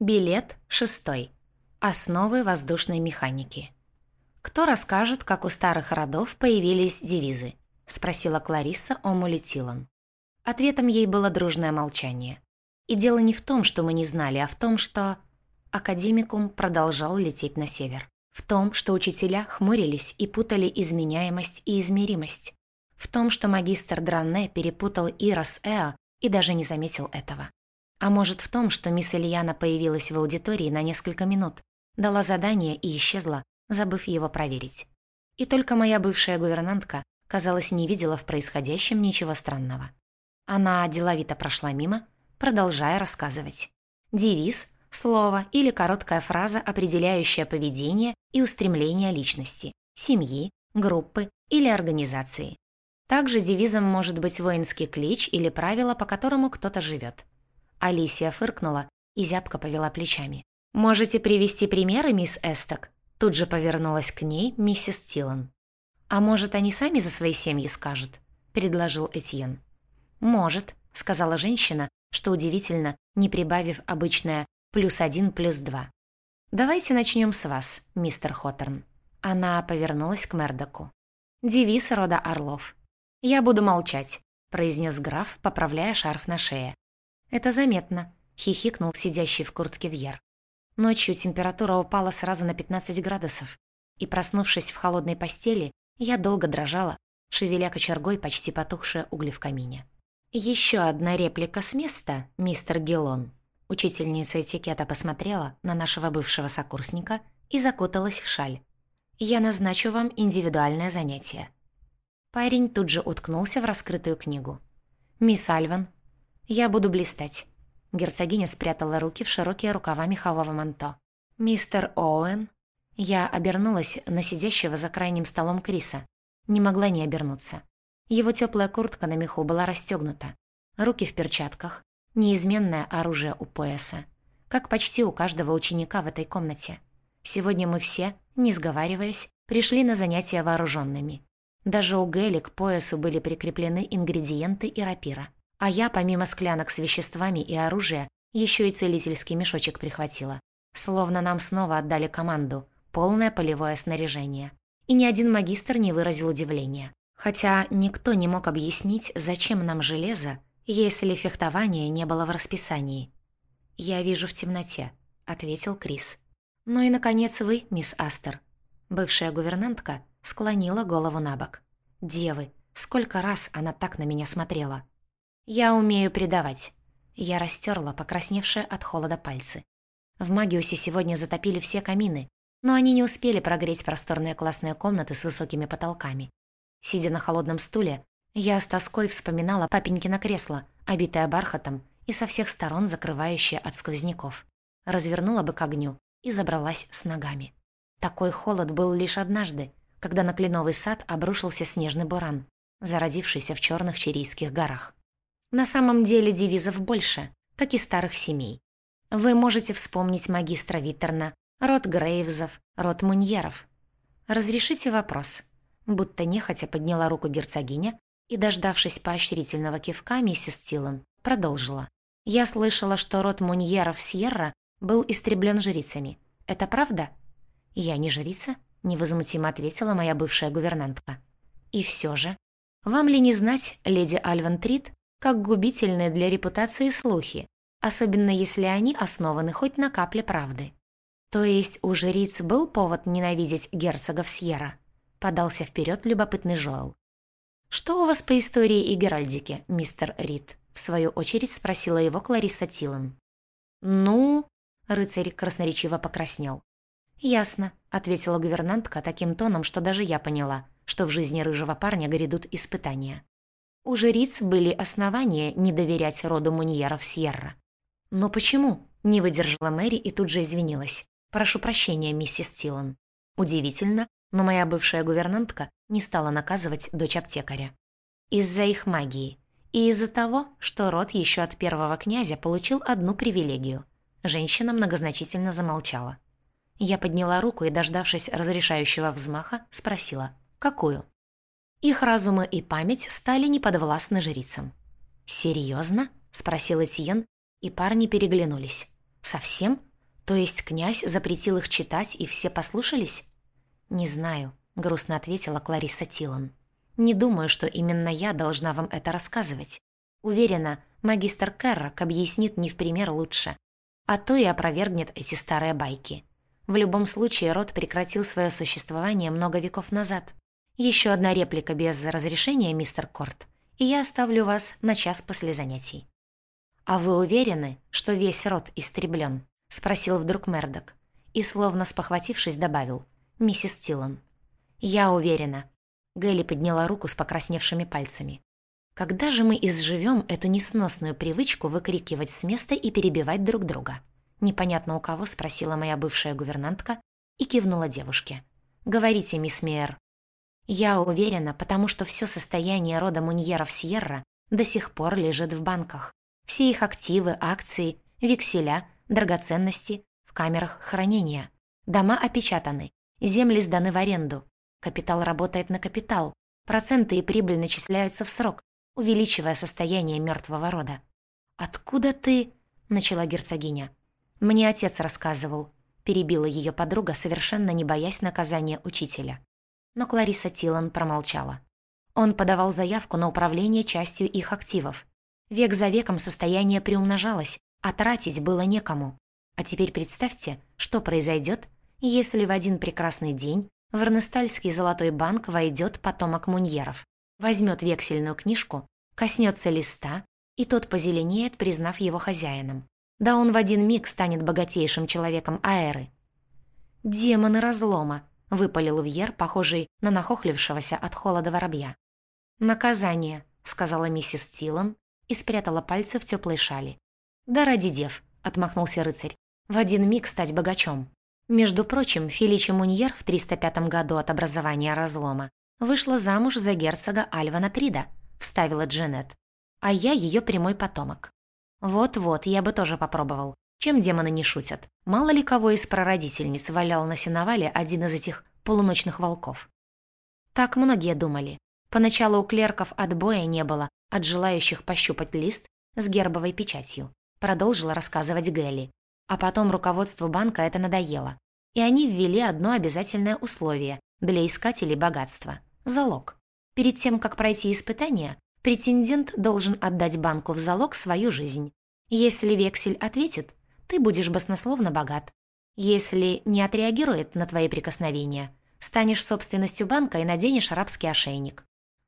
Билет шестой. Основы воздушной механики. «Кто расскажет, как у старых родов появились девизы?» — спросила Кларисса Омулетилан. Ответом ей было дружное молчание. И дело не в том, что мы не знали, а в том, что... Академикум продолжал лететь на север. В том, что учителя хмурились и путали изменяемость и измеримость. В том, что магистр Дранне перепутал Ира с Эо и даже не заметил этого. А может в том, что мисс Ильяна появилась в аудитории на несколько минут, дала задание и исчезла, забыв его проверить. И только моя бывшая гувернантка, казалось, не видела в происходящем ничего странного. Она деловито прошла мимо, продолжая рассказывать. Девиз, слово или короткая фраза, определяющая поведение и устремление личности, семьи, группы или организации. Также девизом может быть воинский клич или правило, по которому кто-то живет. Алисия фыркнула и зябко повела плечами. «Можете привести примеры, мисс Эсток?» Тут же повернулась к ней миссис Тилан. «А может, они сами за свои семьи скажут?» – предложил Этьен. «Может», – сказала женщина, что удивительно, не прибавив обычное «плюс один, плюс два». «Давайте начнем с вас, мистер Хоттерн». Она повернулась к Мердоку. «Девиз рода Орлов. Я буду молчать», – произнес граф, поправляя шарф на шее. «Это заметно», — хихикнул сидящий в куртке Вьер. Ночью температура упала сразу на 15 градусов, и, проснувшись в холодной постели, я долго дрожала, шевеля кочергой почти потухшие угли в камине. «Еще одна реплика с места, мистер Гелон». Учительница этикета посмотрела на нашего бывшего сокурсника и закуталась в шаль. «Я назначу вам индивидуальное занятие». Парень тут же уткнулся в раскрытую книгу. «Мисс Альван, «Я буду блистать». Герцогиня спрятала руки в широкие рукава мехового манто. «Мистер Оуэн?» Я обернулась на сидящего за крайним столом Криса. Не могла не обернуться. Его теплая куртка на меху была расстегнута. Руки в перчатках. Неизменное оружие у пояса. Как почти у каждого ученика в этой комнате. Сегодня мы все, не сговариваясь, пришли на занятия вооруженными. Даже у Гэли к поясу были прикреплены ингредиенты и рапира. А я, помимо склянок с веществами и оружия, еще и целительский мешочек прихватила. Словно нам снова отдали команду «полное полевое снаряжение». И ни один магистр не выразил удивления. Хотя никто не мог объяснить, зачем нам железо, если фехтование не было в расписании. «Я вижу в темноте», — ответил Крис. «Ну и, наконец, вы, мисс Астер». Бывшая гувернантка склонила голову на бок. «Девы, сколько раз она так на меня смотрела!» «Я умею предавать». Я растерла покрасневшие от холода пальцы. В Магиусе сегодня затопили все камины, но они не успели прогреть просторные классные комнаты с высокими потолками. Сидя на холодном стуле, я с тоской вспоминала папенькино кресло, обитое бархатом и со всех сторон закрывающее от сквозняков. Развернула бы к огню и забралась с ногами. Такой холод был лишь однажды, когда на кленовый сад обрушился снежный буран, зародившийся в черных Чирийских горах. На самом деле девизов больше, как и старых семей. Вы можете вспомнить магистра Виттерна, род Грейвзов, род Муньеров. Разрешите вопрос. Будто нехотя подняла руку герцогиня и, дождавшись поощрительного кивка, миссис Тилан продолжила. «Я слышала, что род Муньеров Сьерра был истреблен жрицами. Это правда?» «Я не жрица», — невозмутимо ответила моя бывшая гувернантка. «И все же, вам ли не знать, леди Альван Трид, как губительные для репутации слухи, особенно если они основаны хоть на капле правды. То есть у жриц был повод ненавидеть герцогов Сьерра? Подался вперед любопытный Жоэл. «Что у вас по истории и геральдике, мистер Рид?» В свою очередь спросила его Клариса Тилан. «Ну...» — рыцарь красноречиво покраснел. «Ясно», — ответила гувернантка таким тоном, что даже я поняла, что в жизни рыжего парня грядут испытания. У жриц были основания не доверять роду Муньеров Сьерра. «Но почему?» – не выдержала Мэри и тут же извинилась. «Прошу прощения, миссис Тилан». Удивительно, но моя бывшая гувернантка не стала наказывать дочь аптекаря. Из-за их магии. И из-за того, что род еще от первого князя получил одну привилегию. Женщина многозначительно замолчала. Я подняла руку и, дождавшись разрешающего взмаха, спросила «Какую?». Их разумы и память стали неподвластны жрицам. «Серьезно?» — спросил Этьен, и парни переглянулись. Совсем? То есть князь запретил их читать, и все послушались? Не знаю, грустно ответила Клариса Тилан. Не думаю, что именно я должна вам это рассказывать. Уверена, магистр Керрок объяснит не в пример лучше. А то и опровергнет эти старые байки. В любом случае, род прекратил свое существование много веков назад. Еще одна реплика без разрешения, мистер Корт, и я оставлю вас на час после занятий. «А вы уверены, что весь род истреблен?» — спросил вдруг Мердок. И, словно спохватившись, добавил. «Миссис Тилан». «Я уверена». Гэлли подняла руку с покрасневшими пальцами. «Когда же мы изживем эту несносную привычку выкрикивать с места и перебивать друг друга?» Непонятно у кого спросила моя бывшая гувернантка и кивнула девушке. «Говорите, мисс Мейер». «Я уверена, потому что все состояние рода Муньеров Сьерра до сих пор лежит в банках. Все их активы, акции, векселя, драгоценности в камерах хранения. Дома опечатаны, земли сданы в аренду. Капитал работает на капитал. Проценты и прибыль начисляются в срок, увеличивая состояние мертвого рода. «Откуда ты?» – начала герцогиня. «Мне отец рассказывал», – перебила ее подруга, совершенно не боясь наказания учителя. Но Клариса Тилан промолчала. Он подавал заявку на управление частью их активов. Век за веком состояние приумножалось, а тратить было некому. А теперь представьте, что произойдет, если в один прекрасный день в Эрнестальский золотой банк войдет потомок Муньеров, возьмет вексельную книжку, коснется листа, и тот позеленеет, признав его хозяином. Да он в один миг станет богатейшим человеком Аэры. «Демоны разлома», — выпалил Вьер, похожий на нахохлившегося от холода воробья. «Наказание», — сказала миссис Тилан и спрятала пальцы в теплой шали. «Да ради дев», — отмахнулся рыцарь, — «в один миг стать богачом». Между прочим, Феличи Муньер в 305 году от образования разлома вышла замуж за герцога Альвана Трида, вставила Дженет. А я ее прямой потомок. Вот-вот, я бы тоже попробовал. Чем демоны не шутят? Мало ли кого из прародительниц валял на сеновале один из этих полуночных волков. Так многие думали. Поначалу у клерков отбоя не было от желающих пощупать лист с гербовой печатью. Продолжила рассказывать Гэлли. А потом руководству банка это надоело. И они ввели одно обязательное условие для искателей богатства – залог. Перед тем, как пройти испытание, претендент должен отдать банку в залог свою жизнь. Если вексель ответит, ты будешь баснословно богат. Если не отреагирует на твои прикосновения, станешь собственностью банка и наденешь арабский ошейник.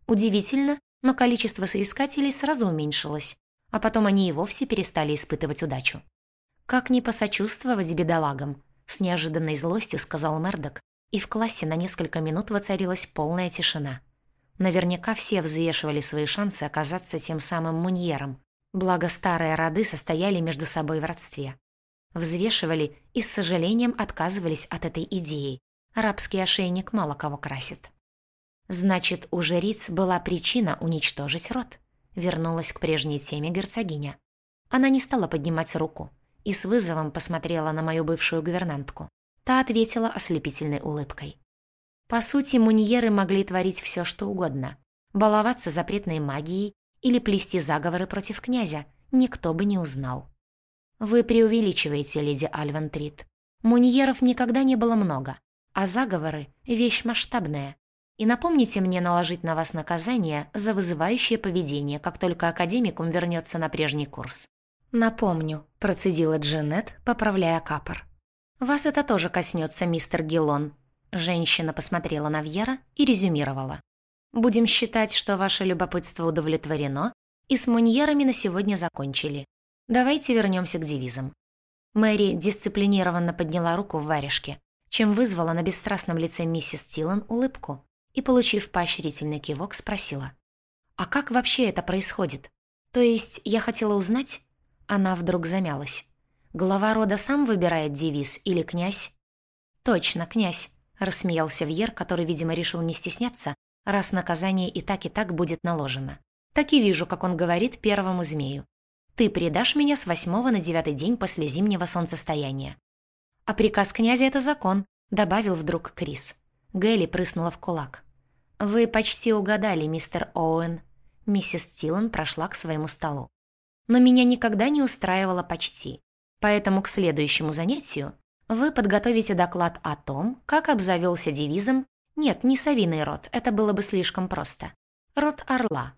Удивительно, но количество соискателей сразу уменьшилось, а потом они и вовсе перестали испытывать удачу. «Как не посочувствовать бедолагам?» — с неожиданной злостью сказал Мердок, и в классе на несколько минут воцарилась полная тишина. Наверняка все взвешивали свои шансы оказаться тем самым муньером, благо старые роды состояли между собой в родстве. Взвешивали и с сожалением отказывались от этой идеи. Арабский ошейник мало кого красит. Значит, у жриц была причина уничтожить род. Вернулась к прежней теме герцогиня. Она не стала поднимать руку и с вызовом посмотрела на мою бывшую гувернантку. Та ответила ослепительной улыбкой. По сути, муньеры могли творить все, что угодно. Баловаться запретной магией или плести заговоры против князя. Никто бы не узнал. Вы преувеличиваете, леди Альвантрит. Муньеров никогда не было много, а заговоры — вещь масштабная, и напомните мне наложить на вас наказание за вызывающее поведение, как только академикум вернется на прежний курс». «Напомню», – процедила Джанет, поправляя капор. «Вас это тоже коснется, мистер Гиллон». Женщина посмотрела на Вьера и резюмировала. «Будем считать, что ваше любопытство удовлетворено, и с муньерами на сегодня закончили. Давайте вернемся к девизам». Мэри дисциплинированно подняла руку в варежке, чем вызвала на бесстрастном лице миссис Тилан улыбку и, получив поощрительный кивок, спросила. «А как вообще это происходит? То есть я хотела узнать...» Она вдруг замялась. «Глава рода сам выбирает девиз или князь?» «Точно, князь», — рассмеялся Вьер, который, видимо, решил не стесняться, раз наказание и так и так будет наложено. «Так и вижу, как он говорит первому змею. Ты предашь меня с восьмого на девятый день после зимнего солнцестояния». «А приказ князя — это закон», — добавил вдруг Крис. Гэлли прыснула в кулак. «Вы почти угадали, мистер Оуэн». Миссис Тилан прошла к своему столу. «Но меня никогда не устраивало почти. Поэтому к следующему занятию вы подготовите доклад о том, как обзавелся девизом «Нет, не совиный род, это было бы слишком просто. Род орла».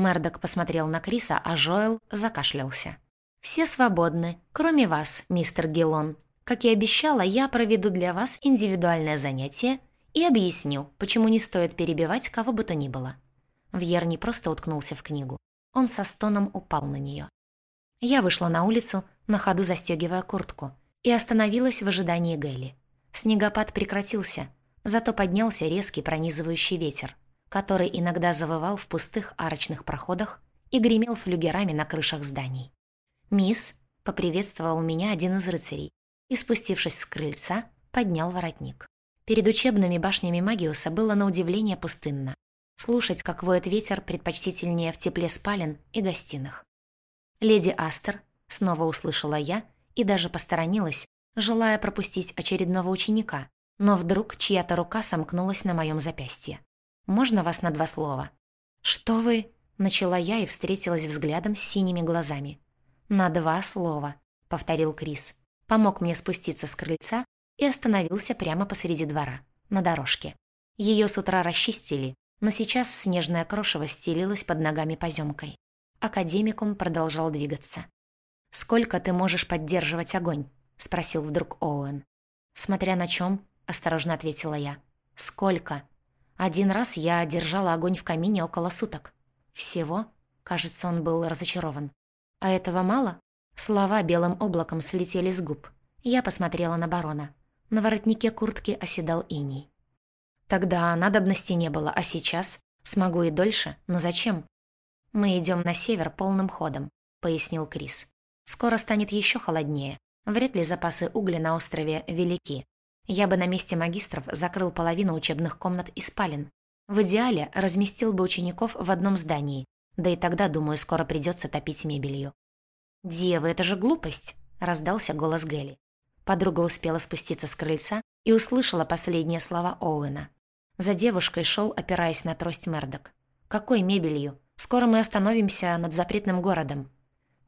Мердок посмотрел на Криса, а Жоэл закашлялся. «Все свободны, кроме вас, мистер Гелон. Как и обещала, я проведу для вас индивидуальное занятие и объясню, почему не стоит перебивать кого бы то ни было». Вьер не просто уткнулся в книгу. Он со стоном упал на нее. Я вышла на улицу, на ходу застегивая куртку, и остановилась в ожидании Гэлли. Снегопад прекратился, зато поднялся резкий пронизывающий ветер, который иногда завывал в пустых арочных проходах и гремел флюгерами на крышах зданий. «Мисс», — поприветствовал меня один из рыцарей, и, спустившись с крыльца, поднял воротник. Перед учебными башнями Магиуса было на удивление пустынно. Слушать, как воет ветер, предпочтительнее в тепле спален и гостиных. «Леди Астер», — снова услышала я и даже посторонилась, желая пропустить очередного ученика, но вдруг чья-то рука сомкнулась на моем запястье. «Можно вас на два слова?» «Что вы?» — начала я и встретилась взглядом с синими глазами. «На два слова», — повторил Крис. Помог мне спуститься с крыльца и остановился прямо посреди двора, на дорожке. Ее с утра расчистили, но сейчас снежное крошево стелилось под ногами поземкой. Академикум продолжал двигаться. «Сколько ты можешь поддерживать огонь?» — спросил вдруг Оуэн. «Смотря на чем, осторожно ответила я. «Сколько?» Один раз я держала огонь в камине около суток. Всего? Кажется, он был разочарован. А этого мало? Слова белым облаком слетели с губ. Я посмотрела на барона. На воротнике куртки оседал иней. Тогда надобности не было, а сейчас? Смогу и дольше, но зачем? Мы идем на север полным ходом, пояснил Крис. Скоро станет еще холоднее. Вряд ли запасы угля на острове велики. Я бы на месте магистров закрыл половину учебных комнат и спален. В идеале разместил бы учеников в одном здании, да и тогда, думаю, скоро придется топить мебелью. «Девы, это же глупость!» — раздался голос Гелли. Подруга успела спуститься с крыльца и услышала последние слова Оуэна. За девушкой шел, опираясь на трость Мердок. «Какой мебелью? Скоро мы остановимся над запретным городом».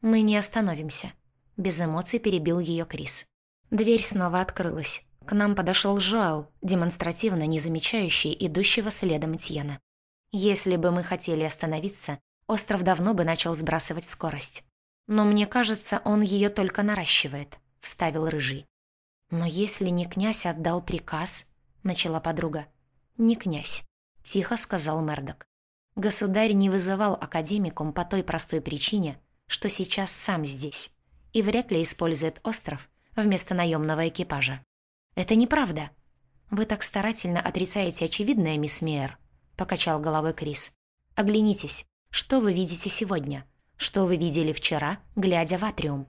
«Мы не остановимся», — без эмоций перебил ее Крис. Дверь снова открылась. К нам подошел Жоэл, демонстративно не замечающий идущего следом Тьена. Если бы мы хотели остановиться, остров давно бы начал сбрасывать скорость. «Но мне кажется, он ее только наращивает», — вставил Рыжий. «Но если не князь отдал приказ», — начала подруга. «Не князь», — тихо сказал Мердок. «Государь не вызывал академикум по той простой причине, что сейчас сам здесь, и вряд ли использует остров вместо наемного экипажа». «Это неправда». «Вы так старательно отрицаете очевидное, мисс Мейер», — покачал головой Крис. «Оглянитесь, что вы видите сегодня?» что вы видели вчера, глядя в атриум».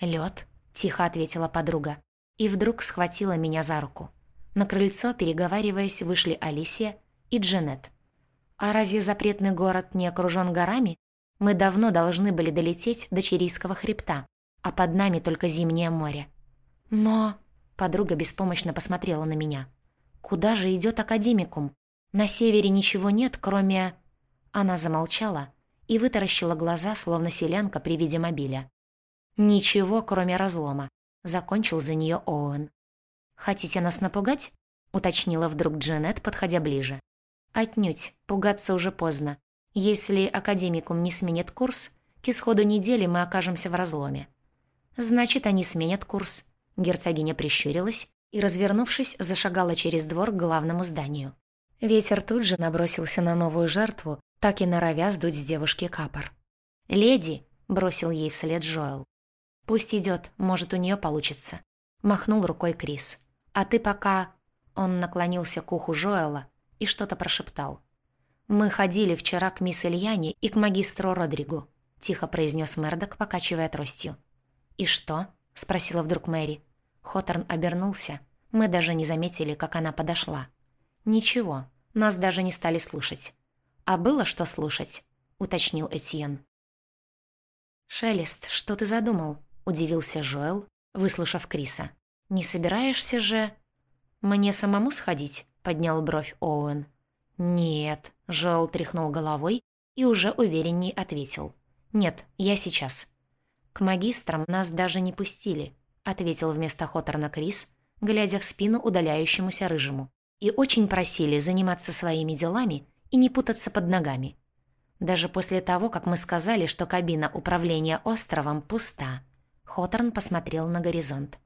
«Лёд», — тихо ответила подруга, и вдруг схватила меня за руку. На крыльцо, переговариваясь, вышли Алисия и Джанет. «А разве запретный город не окружен горами? Мы давно должны были долететь до Чирийского хребта, а под нами только зимнее море». «Но...» — подруга беспомощно посмотрела на меня. «Куда же идет академикум? На севере ничего нет, кроме...» Она замолчала, и вытаращила глаза, словно селянка при виде мобиля. «Ничего, кроме разлома», — закончил за нее Оуэн. «Хотите нас напугать?» — уточнила вдруг Джанет, подходя ближе. «Отнюдь, пугаться уже поздно. Если академикум не сменит курс, к исходу недели мы окажемся в разломе». «Значит, они сменят курс», — герцогиня прищурилась и, развернувшись, зашагала через двор к главному зданию. Ветер тут же набросился на новую жертву, так и норовя сдуть с девушки капор. «Леди!» — бросил ей вслед Джоэл. «Пусть идет, может, у нее получится», — махнул рукой Крис. «А ты пока...» Он наклонился к уху Джоэла и что-то прошептал. «Мы ходили вчера к мисс Ильяне и к магистру Родригу», — тихо произнес Мердок, покачивая тростью. «И что?» — спросила вдруг Мэри. Хоторн обернулся. Мы даже не заметили, как она подошла. «Ничего, нас даже не стали слушать. «А было что слушать?» — уточнил Этьен. «Шелест, что ты задумал?» — удивился Жоэл, выслушав Криса. «Не собираешься же...» «Мне самому сходить?» — поднял бровь Оуэн. «Нет», — Жоэл тряхнул головой и уже уверенней ответил. «Нет, я сейчас». «К магистрам нас даже не пустили», — ответил вместо Хоторна Крис, глядя в спину удаляющемуся рыжему. «И очень просили заниматься своими делами и не путаться под ногами. Даже после того, как мы сказали, что кабина управления островом пуста, Хоторн посмотрел на горизонт.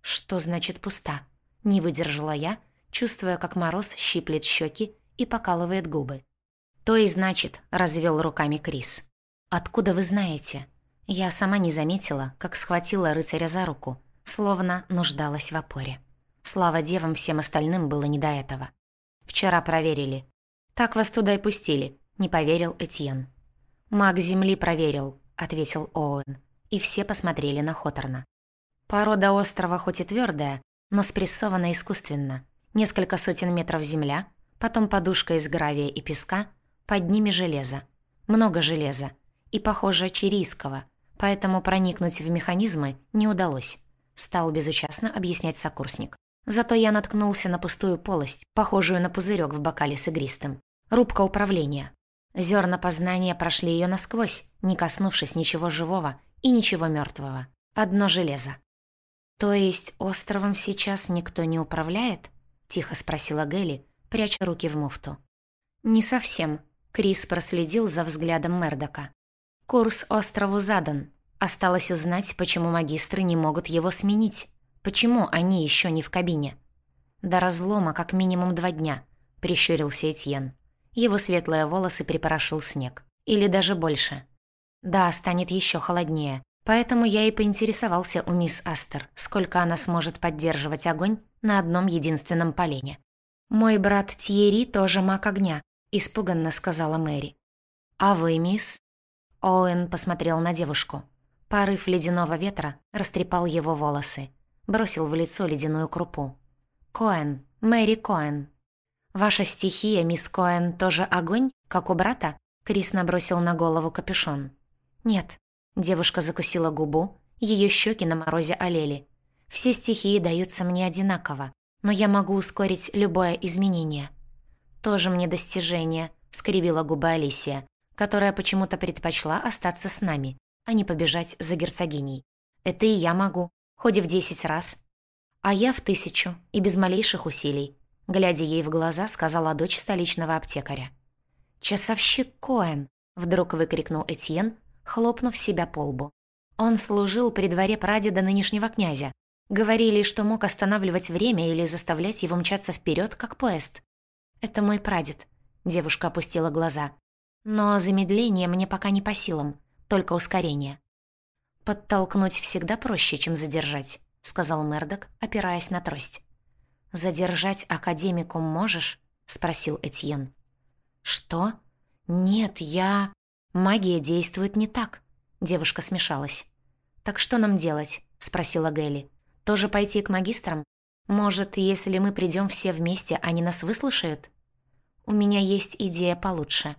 «Что значит пуста?» — не выдержала я, чувствуя, как мороз щиплет щеки и покалывает губы. «То и значит», — развел руками Крис. «Откуда вы знаете?» Я сама не заметила, как схватила рыцаря за руку, словно нуждалась в опоре. Слава девам, всем остальным было не до этого. «Вчера проверили. Так вас туда и пустили», — не поверил Этьен. «Маг Земли проверил», — ответил Оуэн, и все посмотрели на Хоторна. Порода острова хоть и твердая, но спрессована искусственно. Несколько сотен метров земля, потом подушка из гравия и песка, под ними железо. Много железа. И, похоже, чирийского, поэтому проникнуть в механизмы не удалось. Стал безучастно объяснять сокурсник. Зато я наткнулся на пустую полость, похожую на пузырек в бокале с игристым. Рубка управления. Зерна познания прошли ее насквозь, не коснувшись ничего живого и ничего мертвого. Одно железо. «То есть островом сейчас никто не управляет?» — тихо спросила Гелли, пряча руки в муфту. «Не совсем», — Крис проследил за взглядом Мердока. «Курс острову задан. Осталось узнать, почему магистры не могут его сменить. Почему они еще не в кабине?» «До разлома как минимум два дня», — прищурился Этьен. Его светлые волосы припорошил снег. Или даже больше. «Да, станет еще холоднее. Поэтому я и поинтересовался у мисс Астер, сколько она сможет поддерживать огонь на одном единственном полене. «Мой брат Тьерри тоже маг огня», — испуганно сказала Мэри. «А вы, мисс?» Оуэн посмотрел на девушку. Порыв ледяного ветра растрепал его волосы, бросил в лицо ледяную крупу. «Коэн, Мэри Коэн». «Ваша стихия, мисс Коэн, тоже огонь, как у брата?» Крис набросил на голову капюшон. «Нет, Девушка закусила губу, ее щеки на морозе олели. Все стихии даются мне одинаково, но я могу ускорить любое изменение. Тоже мне достижение, скривила губы Алисия, которая почему-то предпочла остаться с нами, а не побежать за герцогиней. Это и я могу, хоть и в десять раз. А я в тысячу, и без малейших усилий. Глядя ей в глаза, сказала дочь столичного аптекаря. «Часовщик Коэн!» — вдруг выкрикнул Этьен, хлопнув себя по лбу. Он служил при дворе прадеда нынешнего князя. Говорили, что мог останавливать время или заставлять его мчаться вперед, как поезд. «Это мой прадед», — девушка опустила глаза. «Но замедление мне пока не по силам, только ускорение». «Подтолкнуть всегда проще, чем задержать», — сказал Мердок, опираясь на трость. «Задержать академику можешь?» — спросил Этьен. «Что? Нет, я...» «Магия действует не так», — девушка смешалась. «Так что нам делать?» — спросила Гелли. «Тоже пойти к магистрам? Может, если мы придем все вместе, они нас выслушают?» «У меня есть идея получше».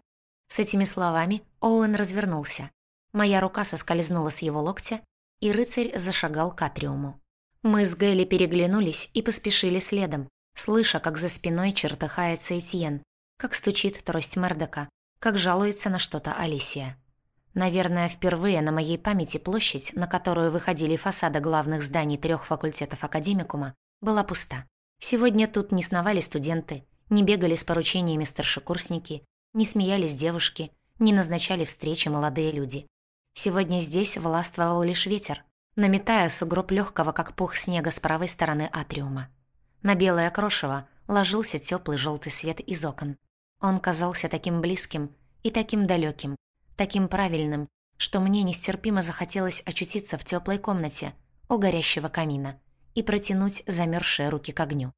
С этими словами Оуэн развернулся. Моя рука соскользнула с его локтя, и рыцарь зашагал к атриуму. Мы с Гелли переглянулись и поспешили следом, слыша, как за спиной чертыхается Этьен, как стучит трость Мердока, как жалуется на что-то Алисия. Наверное, впервые на моей памяти площадь, на которую выходили фасады главных зданий трех факультетов академикума, была пуста. Сегодня тут не сновали студенты, не бегали с поручениями старшекурсники, не смеялись девушки, не назначали встречи молодые люди. Сегодня здесь властвовал лишь ветер, наметая сугроб легкого, как пух снега с правой стороны атриума. На белое крошево ложился теплый желтый свет из окон. Он казался таким близким и таким далеким, таким правильным, что мне нестерпимо захотелось очутиться в теплой комнате у горящего камина и протянуть замерзшие руки к огню.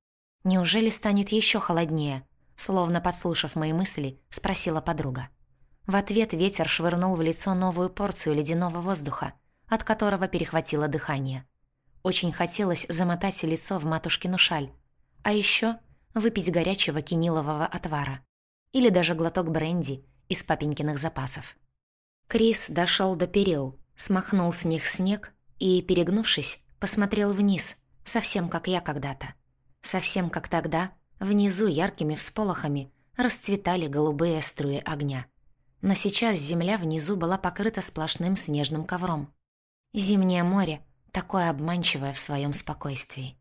«Неужели станет еще холоднее?» Словно подслушав мои мысли, спросила подруга. В ответ ветер швырнул в лицо новую порцию ледяного воздуха, от которого перехватило дыхание. Очень хотелось замотать лицо в матушкину шаль, а еще выпить горячего кинилового отвара или даже глоток бренди из папенькиных запасов. Крис дошел до перил, смахнул с них снег и, перегнувшись, посмотрел вниз, совсем как я когда-то. Совсем как тогда, внизу яркими всполохами расцветали голубые струи огня. Но сейчас земля внизу была покрыта сплошным снежным ковром. Зимнее море такое обманчивое в своем спокойствии.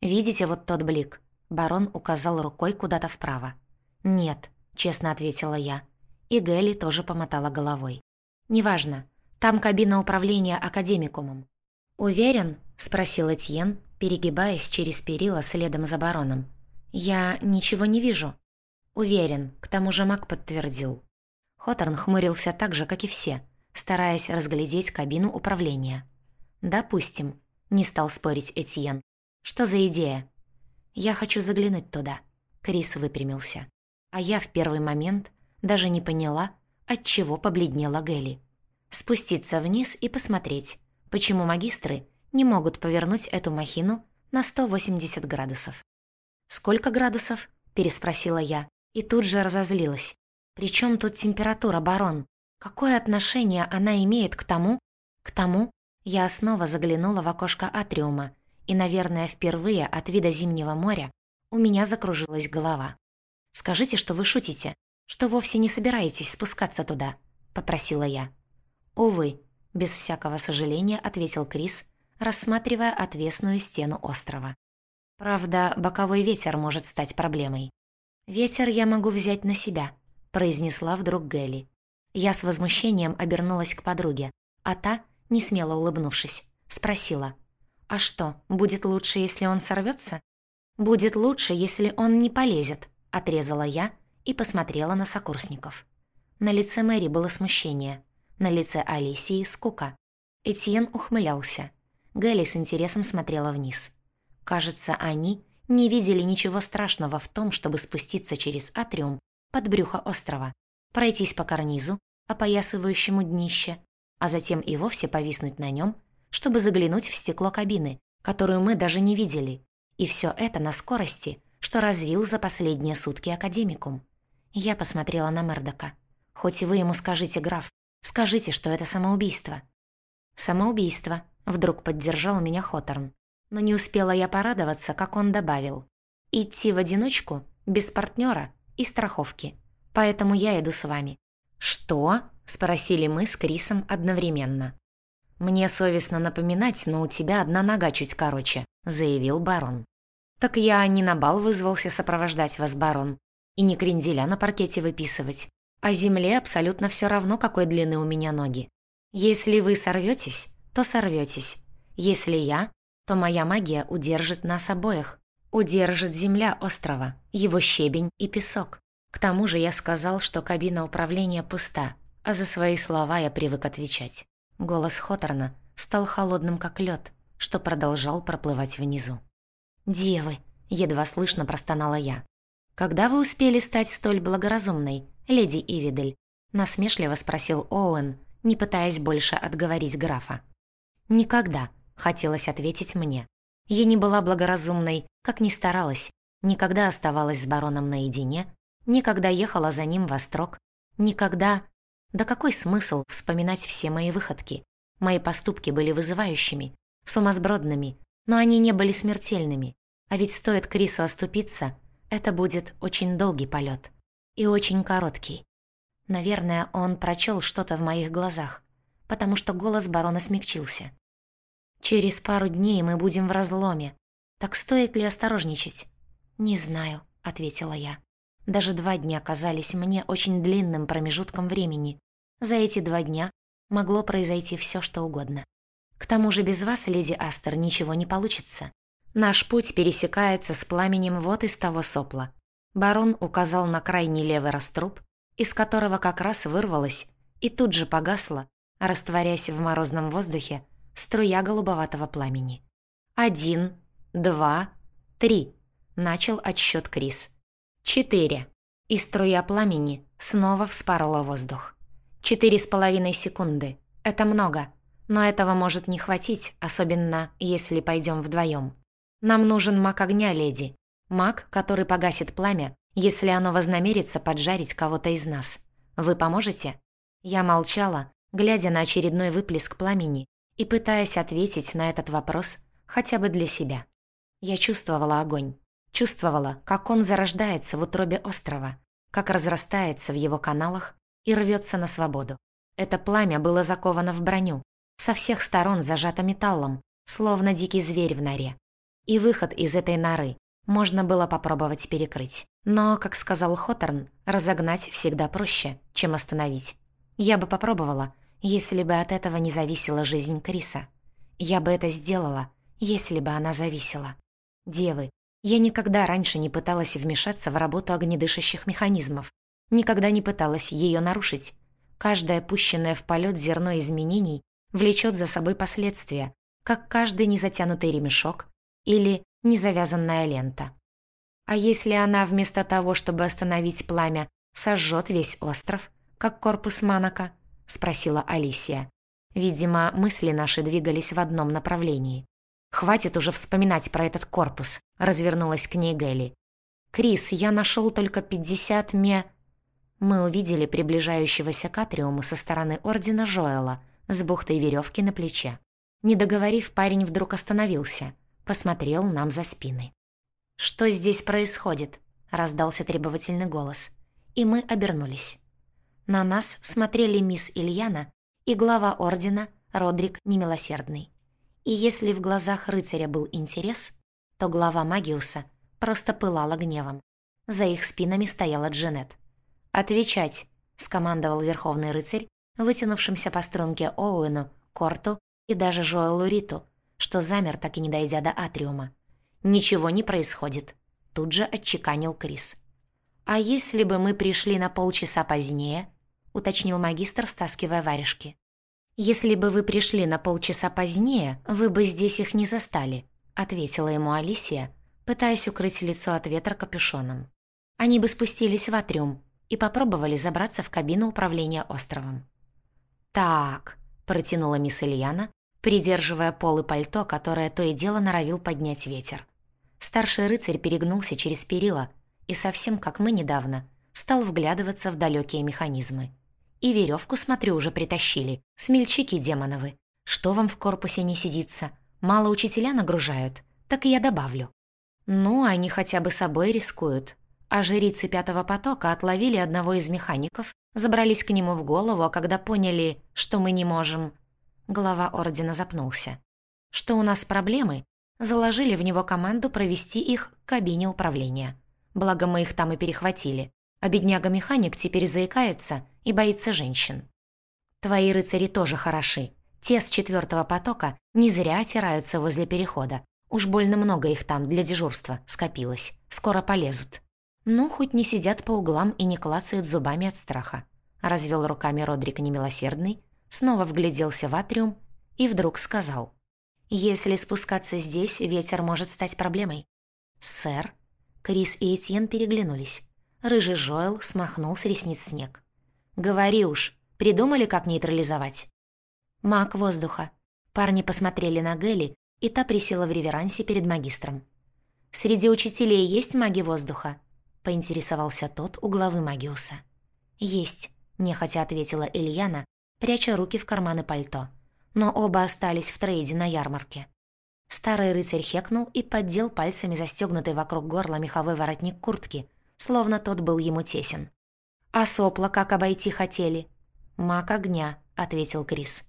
«Видите вот тот блик?» Барон указал рукой куда-то вправо. «Нет», — честно ответила я. И Гэлли тоже помотала головой. «Неважно. Там кабина управления академикумом». «Уверен?» — спросил Этьен, перегибаясь через перила следом за бароном. «Я ничего не вижу». «Уверен», — к тому же маг подтвердил. Хоторн хмурился так же, как и все, стараясь разглядеть кабину управления. «Допустим», — не стал спорить Этьен. «Что за идея?» «Я хочу заглянуть туда». Крис выпрямился. А я в первый момент даже не поняла, отчего побледнела Гелли. Спуститься вниз и посмотреть, почему магистры не могут повернуть эту махину на 180 градусов. «Сколько градусов?» – переспросила я, и тут же разозлилась. «При чем тут температура, барон? Какое отношение она имеет к тому...» «К тому...» Я снова заглянула в окошко атриума, и, наверное, впервые от вида зимнего моря у меня закружилась голова. «Скажите, что вы шутите, что вовсе не собираетесь спускаться туда», — попросила я. «Увы», — без всякого сожаления ответил Крис, рассматривая отвесную стену острова. «Правда, боковой ветер может стать проблемой». «Ветер я могу взять на себя», — произнесла вдруг Гелли. Я с возмущением обернулась к подруге, а та, не смело улыбнувшись, спросила. «А что, будет лучше, если он сорвется? «Будет лучше, если он не полезет», — отрезала я и посмотрела на сокурсников. На лице Мэри было смущение, на лице Алисии — скука. Этьен ухмылялся. Гэлли с интересом смотрела вниз. Кажется, они не видели ничего страшного в том, чтобы спуститься через атриум под брюхо острова, пройтись по карнизу, опоясывающему днище, а затем и вовсе повиснуть на нем, чтобы заглянуть в стекло кабины, которую мы даже не видели. И все это на скорости, что развил за последние сутки академикум. Я посмотрела на Мердока. «Хоть вы ему скажите, граф, скажите, что это самоубийство». «Самоубийство», — вдруг поддержал меня Хоторн. Но не успела я порадоваться, как он добавил. «Идти в одиночку, без партнера и страховки. Поэтому я иду с вами». «Что?» — спросили мы с Крисом одновременно. «Мне совестно напоминать, но у тебя одна нога чуть короче», — заявил барон. «Так я не на бал вызвался сопровождать вас, барон, и не кренделя на паркете выписывать. А земле абсолютно все равно, какой длины у меня ноги. Если вы сорветесь, то сорветесь. Если я, то моя магия удержит нас обоих. Удержит земля острова, его щебень и песок. К тому же я сказал, что кабина управления пуста, а за свои слова я привык отвечать. Голос Хоторна стал холодным, как лед, что продолжал проплывать внизу. «Девы!» — едва слышно простонала я. «Когда вы успели стать столь благоразумной, леди Ивидель?» — насмешливо спросил Оуэн, не пытаясь больше отговорить графа. «Никогда», — хотелось ответить мне. Я не была благоразумной, как ни старалась, никогда оставалась с бароном наедине, Никогда ехала за ним во строк. Никогда... Да какой смысл вспоминать все мои выходки? Мои поступки были вызывающими, сумасбродными, но они не были смертельными. А ведь стоит Крису оступиться, это будет очень долгий полет И очень короткий. Наверное, он прочел что-то в моих глазах, потому что голос барона смягчился. «Через пару дней мы будем в разломе. Так стоит ли осторожничать?» «Не знаю», — ответила я. Даже два дня казались мне очень длинным промежутком времени. За эти два дня могло произойти все, что угодно. К тому же без вас, леди Астер, ничего не получится. Наш путь пересекается с пламенем вот из того сопла. Барон указал на крайний левый раструб, из которого как раз вырвалась и тут же погасла, растворяясь в морозном воздухе, струя голубоватого пламени. «Один, два, три», — начал отсчет Крис. Четыре. И струя пламени снова вспорола воздух. Четыре с половиной секунды. Это много. Но этого может не хватить, особенно если пойдем вдвоем. Нам нужен маг огня, леди. Маг, который погасит пламя, если оно вознамерится поджарить кого-то из нас. Вы поможете?» Я молчала, глядя на очередной выплеск пламени и пытаясь ответить на этот вопрос хотя бы для себя. Я чувствовала огонь. Чувствовала, как он зарождается в утробе острова, как разрастается в его каналах и рвется на свободу. Это пламя было заковано в броню, со всех сторон зажата металлом, словно дикий зверь в норе. И выход из этой норы можно было попробовать перекрыть. Но, как сказал Хоторн, разогнать всегда проще, чем остановить. Я бы попробовала, если бы от этого не зависела жизнь Криса. Я бы это сделала, если бы она зависела. Девы, я никогда раньше не пыталась вмешаться в работу огнедышащих механизмов. Никогда не пыталась ее нарушить. Каждое пущенное в полет зерно изменений влечет за собой последствия, как каждый незатянутый ремешок или незавязанная лента. А если она вместо того, чтобы остановить пламя, сожжет весь остров, как корпус Манака? Спросила Алисия. Видимо, мысли наши двигались в одном направлении. «Хватит уже вспоминать про этот корпус», — развернулась к ней Гэлли. «Крис, я нашел только 50 ме...» Мы увидели приближающегося к атриуму со стороны Ордена Жоэла с бухтой веревки на плече. Не договорив, парень вдруг остановился, посмотрел нам за спины. «Что здесь происходит?» — раздался требовательный голос. И мы обернулись. На нас смотрели мисс Ильяна и глава Ордена Родрик Немилосердный. И если в глазах рыцаря был интерес, то глава Магиуса просто пылала гневом. За их спинами стояла Дженет. «Отвечать!» — скомандовал Верховный рыцарь, вытянувшимся по струнке Оуэну, Корту и даже Жоэлу Риту, что замер, так и не дойдя до Атриума. «Ничего не происходит», — тут же отчеканил Крис. «А если бы мы пришли на полчаса позднее?» — уточнил магистр, стаскивая варежки. «Если бы вы пришли на полчаса позднее, вы бы здесь их не застали», — ответила ему Алисия, пытаясь укрыть лицо от ветра капюшоном. Они бы спустились в атриум, и попробовали забраться в кабину управления островом. «Так», — протянула мисс Ильяна, придерживая полы пальто, которое то и дело норовил поднять ветер. Старший рыцарь перегнулся через перила и, совсем как мы недавно, стал вглядываться в далекие механизмы. И веревку, смотрю, уже притащили. Смельчаки демоновы. Что вам в корпусе не сидится? Мало учителя нагружают. Так и я добавлю. Ну, они хотя бы собой рискуют а жрицы пятого потока отловили одного из механиков, забрались к нему в голову, а когда поняли, что мы не можем... Глава Ордена запнулся. Что у нас проблемы, заложили в него команду провести их к кабине управления. Благо мы их там и перехватили. А бедняга-механик теперь заикается и боится женщин. Твои рыцари тоже хороши. Те с четвертого потока не зря отираются возле перехода. Уж больно много их там для дежурства скопилось. Скоро полезут. «Ну, хоть не сидят по углам и не клацают зубами от страха», — развел руками Родрик немилосердный, снова вгляделся в атриум и вдруг сказал. «Если спускаться здесь, ветер может стать проблемой». «Сэр?» Крис и Этьен переглянулись. Рыжий Жоэл смахнул с ресниц снег. «Говори уж, придумали, как нейтрализовать?» «Маг воздуха». Парни посмотрели на Гелли, и та присела в реверансе перед магистром. «Среди учителей есть маги воздуха?» поинтересовался тот у главы Магиуса. «Есть», — нехотя ответила Ильяна, пряча руки в карманы пальто. Но оба остались в трейде на ярмарке. Старый рыцарь хекнул и поддел пальцами застегнутый вокруг горла меховой воротник куртки, словно тот был ему тесен. «А сопла как обойти хотели?» «Маг огня», — ответил Крис.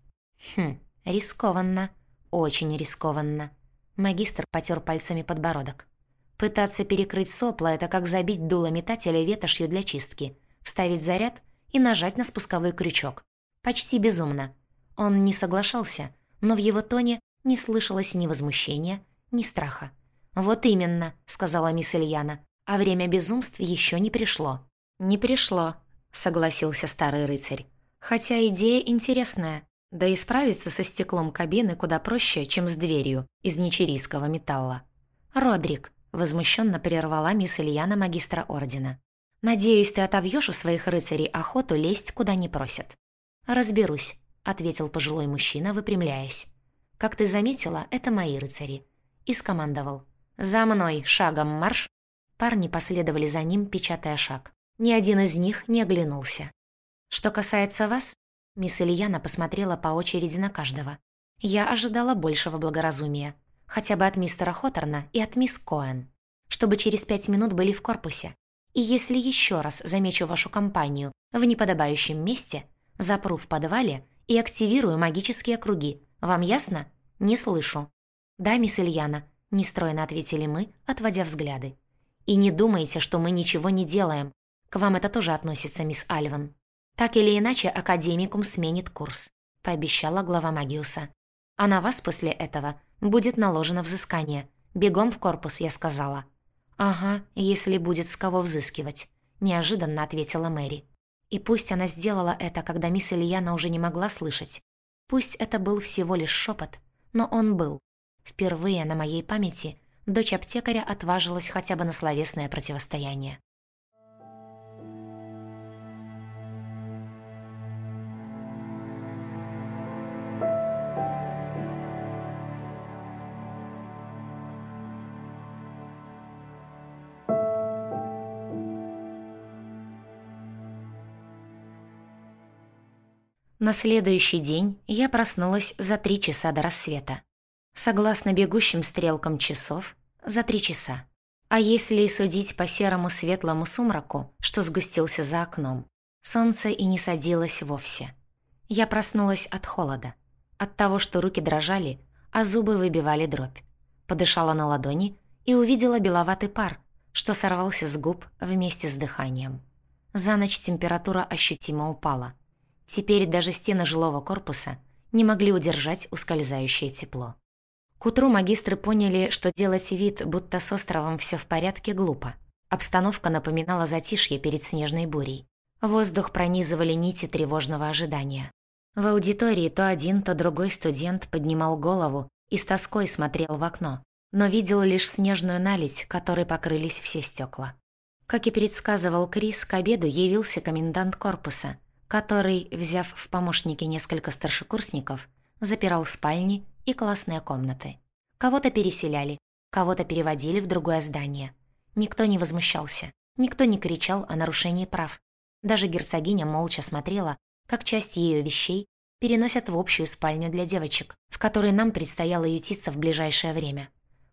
«Хм, рискованно. Очень рискованно». Магистр потер пальцами подбородок. Пытаться перекрыть сопла — это как забить дуло метателя ветошью для чистки, вставить заряд и нажать на спусковой крючок. Почти безумно. Он не соглашался, но в его тоне не слышалось ни возмущения, ни страха. «Вот именно», — сказала мисс Ильяна, — «а время безумств еще не пришло». «Не пришло», — согласился старый рыцарь. «Хотя идея интересная, да и справиться со стеклом кабины куда проще, чем с дверью из нечерийского металла». «Родрик», Возмущенно прервала мисс Ильяна магистра ордена. «Надеюсь, ты отобьешь у своих рыцарей охоту лезть, куда не просят». «Разберусь», — ответил пожилой мужчина, выпрямляясь. «Как ты заметила, это мои рыцари». И скомандовал. «За мной, шагом марш!» Парни последовали за ним, печатая шаг. Ни один из них не оглянулся. «Что касается вас...» Мисс Ильяна посмотрела по очереди на каждого. «Я ожидала большего благоразумия. Хотя бы от мистера Хоторна и от мисс Коэн. Чтобы через пять минут были в корпусе. И если еще раз замечу вашу компанию в неподобающем месте, запру в подвале и активирую магические круги. Вам ясно? Не слышу». «Да, мисс Ильяна», — нестройно ответили мы, отводя взгляды. «И не думайте, что мы ничего не делаем. К вам это тоже относится, мисс Альван. Так или иначе, академикум сменит курс», — пообещала глава Магиуса. «А на вас после этого будет наложено взыскание. Бегом в корпус, я сказала». «Ага, если будет с кого взыскивать», — неожиданно ответила Мэри. И пусть она сделала это, когда мисс Ильяна уже не могла слышать. Пусть это был всего лишь шепот, но он был. Впервые на моей памяти дочь аптекаря отважилась хотя бы на словесное противостояние. На следующий день я проснулась за три часа до рассвета. Согласно бегущим стрелкам часов, за три часа. А если и судить по серому светлому сумраку, что сгустился за окном, солнце и не садилось вовсе. Я проснулась от холода, от того, что руки дрожали, а зубы выбивали дробь. Подышала на ладони и увидела беловатый пар, что сорвался с губ вместе с дыханием. За ночь температура ощутимо упала – Теперь даже стены жилого корпуса не могли удержать ускользающее тепло. Утру магистры поняли, что делать вид, будто с островом все в порядке, глупо. Обстановка напоминала затишье перед снежной бурей. Воздух пронизывали нити тревожного ожидания. В аудитории то один, то другой студент поднимал голову и с тоской смотрел в окно, но видел лишь снежную наледь, которой покрылись все стекла. Как и предсказывал Крис, к обеду явился комендант корпуса – который, взяв в помощники несколько старшекурсников, запирал спальни и классные комнаты. Кого-то переселяли, кого-то переводили в другое здание. Никто не возмущался, никто не кричал о нарушении прав. Даже герцогиня молча смотрела, как часть ее вещей переносят в общую спальню для девочек, в которой нам предстояло ютиться в ближайшее время.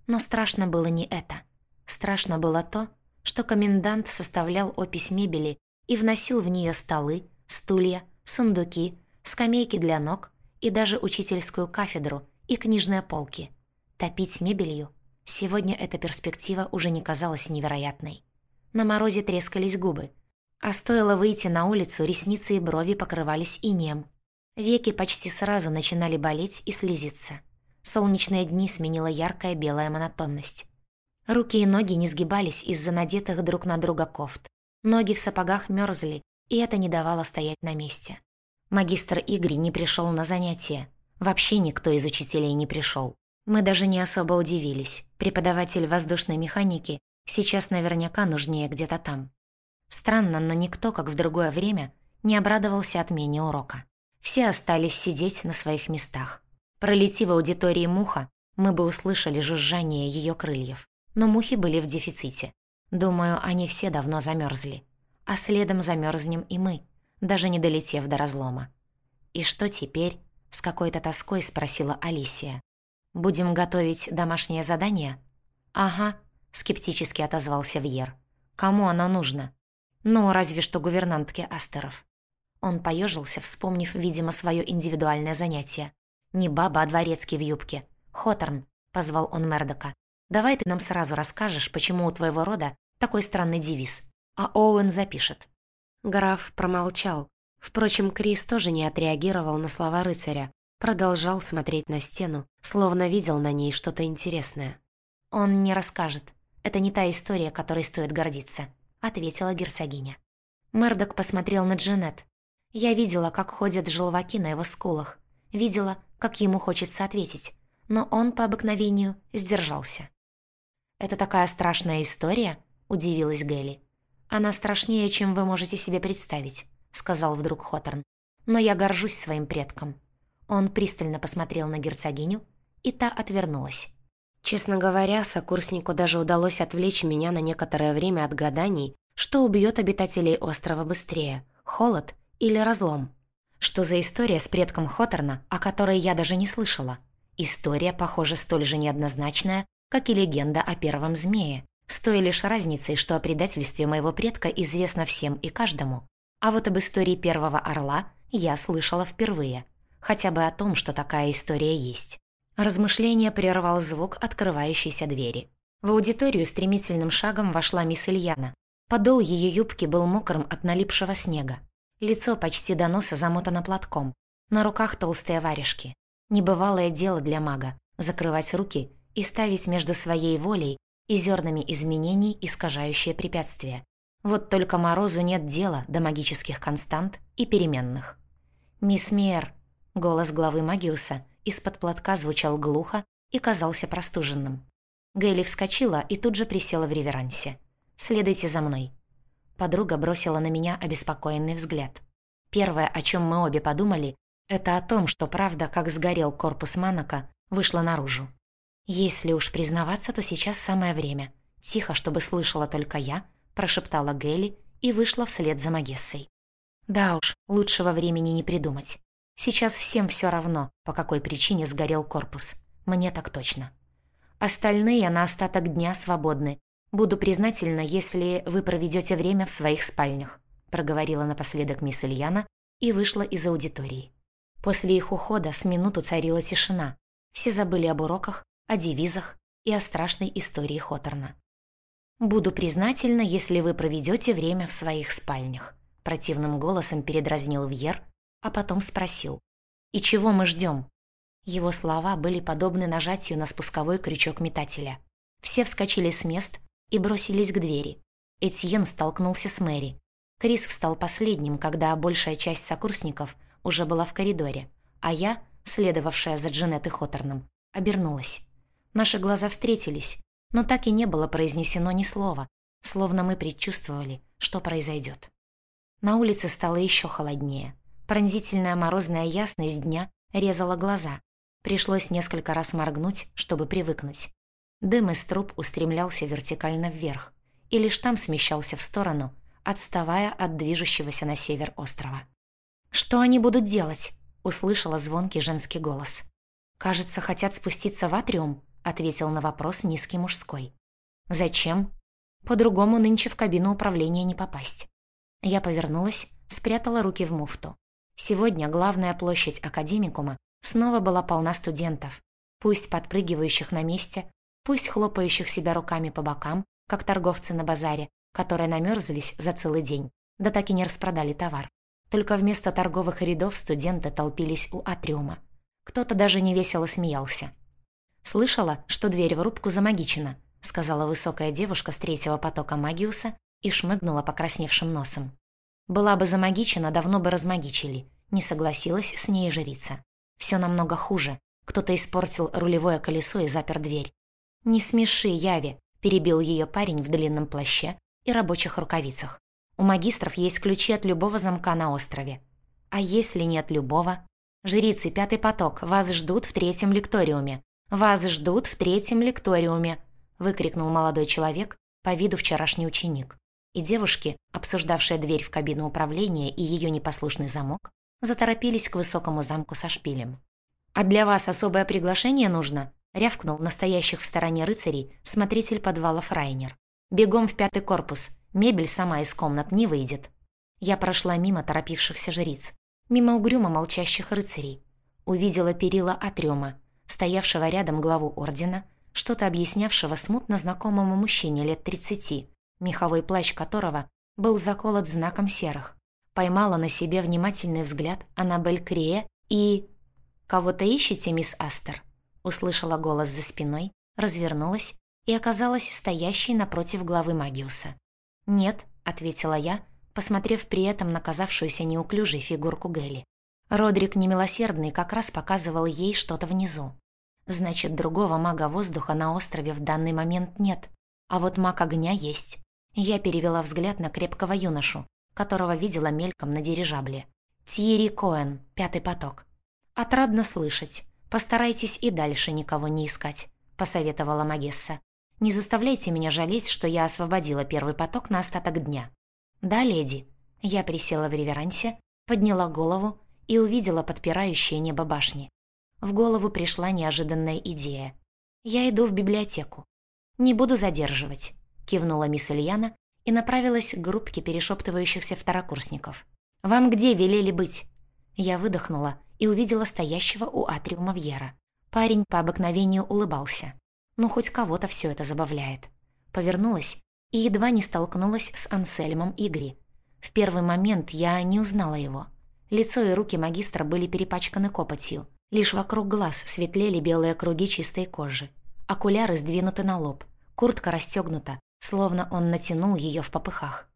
Но страшно было не это. Страшно было то, что комендант составлял опись мебели и вносил в нее столы, стулья, сундуки, скамейки для ног и даже учительскую кафедру и книжные полки. Топить мебелью? Сегодня эта перспектива уже не казалась невероятной. На морозе трескались губы, а стоило выйти на улицу, ресницы и брови покрывались инеем. Веки почти сразу начинали болеть и слезиться. Солнечные дни сменила яркая белая монотонность. Руки и ноги не сгибались из-за надетых друг на друга кофт. Ноги в сапогах мерзли, и это не давало стоять на месте. Магистр Игри не пришел на занятия. Вообще никто из учителей не пришел. Мы даже не особо удивились. Преподаватель воздушной механики сейчас наверняка нужнее где-то там. Странно, но никто, как в другое время, не обрадовался отмене урока. Все остались сидеть на своих местах. Пролети в аудитории муха, мы бы услышали жужжание ее крыльев. Но мухи были в дефиците. Думаю, они все давно замерзли а следом замерзнем и мы, даже не долетев до разлома. «И что теперь?» — с какой-то тоской спросила Алисия. «Будем готовить домашнее задание?» «Ага», — скептически отозвался Вьер. «Кому оно нужно?» «Ну, разве что гувернантке Астеров». Он поежился, вспомнив, видимо, свое индивидуальное занятие. «Не баба, а дворецкий в юбке. Хоторн», — позвал он Мердока. «Давай ты нам сразу расскажешь, почему у твоего рода такой странный девиз а Оуэн запишет». Граф промолчал. Впрочем, Крис тоже не отреагировал на слова рыцаря, продолжал смотреть на стену, словно видел на ней что-то интересное. «Он не расскажет. Это не та история, которой стоит гордиться», — ответила герцогиня. Мердок посмотрел на Джанет. Я видела, как ходят желваки на его скулах, видела, как ему хочется ответить, но он по обыкновению сдержался. «Это такая страшная история?» — удивилась Гэлли. «Она страшнее, чем вы можете себе представить», — сказал вдруг Хоторн. «Но я горжусь своим предком». Он пристально посмотрел на герцогиню, и та отвернулась. Честно говоря, сокурснику даже удалось отвлечь меня на некоторое время от гаданий, что убьет обитателей острова быстрее — холод или разлом. Что за история с предком Хоторна, о которой я даже не слышала? История, похоже, столь же неоднозначная, как и легенда о первом змее, с той лишь разницей, что о предательстве моего предка известно всем и каждому. А вот об истории первого орла я слышала впервые. хотя бы о том, что такая история есть. Размышление прервал звук открывающейся двери. В аудиторию стремительным шагом вошла мисс Ильяна. Подол ее юбки был мокрым от налипшего снега. Лицо почти до носа замотано платком. На руках толстые варежки. Небывалое дело для мага – закрывать руки и ставить между своей волей и зернами изменений искажающие препятствия. Вот только Морозу нет дела до магических констант и переменных. «Мисс Миер», — голос главы Магиуса из-под платка звучал глухо и казался простуженным. Гейли вскочила и тут же присела в реверансе. «Следуйте за мной». Подруга бросила на меня обеспокоенный взгляд. Первое, о чем мы обе подумали, это о том, что правда, как сгорел корпус Манака, вышла наружу. Если уж признаваться, то сейчас самое время. Тихо, чтобы слышала только я, прошептала Гелли и вышла вслед за Магессой. Да уж, лучшего времени не придумать. Сейчас всем все равно, по какой причине сгорел корпус. Мне так точно. Остальные на остаток дня свободны. Буду признательна, если вы проведете время в своих спальнях, проговорила напоследок мисс Ильяна и вышла из аудитории. После их ухода с минуту царила тишина. Все забыли об уроках, о девизах и о страшной истории Хоторна. «Буду признательна, если вы проведете время в своих спальнях», противным голосом передразнил Вьер, а потом спросил. «И чего мы ждем?» Его слова были подобны нажатию на спусковой крючок метателя. Все вскочили с мест и бросились к двери. Этьен столкнулся с Мэри. Крис встал последним, когда большая часть сокурсников уже была в коридоре, а я, следовавшая за Джанет и Хоторном, обернулась. Наши глаза встретились, но так и не было произнесено ни слова, словно мы предчувствовали, что произойдет. На улице стало еще холоднее. Пронзительная морозная ясность дня резала глаза. Пришлось несколько раз моргнуть, чтобы привыкнуть. Дым из труб устремлялся вертикально вверх и лишь там смещался в сторону, отставая от движущегося на север острова. «Что они будут делать?» — услышала звонкий женский голос. «Кажется, хотят спуститься в атриум», — ответил на вопрос низкий мужской. «Зачем?» «По-другому нынче в кабину управления не попасть». Я повернулась, спрятала руки в муфту. Сегодня главная площадь Академикума снова была полна студентов, пусть подпрыгивающих на месте, пусть хлопающих себя руками по бокам, как торговцы на базаре, которые намерзлись за целый день, да так и не распродали товар. Только вместо торговых рядов студенты толпились у атриума. Кто-то даже невесело смеялся. «Слышала, что дверь в рубку замагичена», сказала высокая девушка с третьего потока Магиуса и шмыгнула покрасневшим носом. «Была бы замагичена, давно бы размагичили», не согласилась с ней жрица. «Все намного хуже. Кто-то испортил рулевое колесо и запер дверь». «Не смеши, Яви», перебил ее парень в длинном плаще и рабочих рукавицах. «У магистров есть ключи от любого замка на острове». «А если нет любого?» «Жрицы, пятый поток, вас ждут в третьем лекториуме. «Вас ждут в третьем лекториуме», — выкрикнул молодой человек, по виду вчерашний ученик. И девушки, обсуждавшие дверь в кабину управления и ее непослушный замок, заторопились к высокому замку со шпилем. «А для вас особое приглашение нужно?» — рявкнул настоящих в стороне рыцарей смотритель подвала Фрайнер. «Бегом в пятый корпус. Мебель сама из комнат не выйдет». Я прошла мимо торопившихся жриц, мимо угрюмо молчащих рыцарей. Увидела перила Атриума, стоявшего рядом главу ордена, что-то объяснявшего смутно знакомому мужчине лет тридцати, меховой плащ которого был заколот знаком серых. Поймала на себе внимательный взгляд Аннабель Крие и... «Кого-то ищете, мисс Астер?» Услышала голос за спиной, развернулась и оказалась стоящей напротив главы Магиуса. «Нет», — ответила я, посмотрев при этом на казавшуюся неуклюжей фигурку Гелли. Родрик Немилосердный как раз показывал ей что-то внизу. Значит, другого мага воздуха на острове в данный момент нет. А вот маг огня есть. Я перевела взгляд на крепкого юношу, которого видела мельком на дирижабле. Тьерри Коэн, пятый поток. «Отрадно слышать. Постарайтесь и дальше никого не искать», — посоветовала Магесса. «Не заставляйте меня жалеть, что я освободила первый поток на остаток дня». «Да, леди». Я присела в реверансе, подняла голову и увидела подпирающее небо башни. В голову пришла неожиданная идея. «Я иду в библиотеку. Не буду задерживать», — кивнула мисс Ильяна и направилась к группке перешептывающихся второкурсников. «Вам где велели быть?» Я выдохнула и увидела стоящего у атриума Вьера. Парень по обыкновению улыбался. Ну, хоть кого-то все это забавляет. Повернулась и едва не столкнулась с Ансельмом Игри. В первый момент я не узнала его. Лицо и руки магистра были перепачканы копотью. Лишь вокруг глаз светлели белые круги чистой кожи. Окуляры сдвинуты на лоб. Куртка расстегнута, словно он натянул ее в попыхах.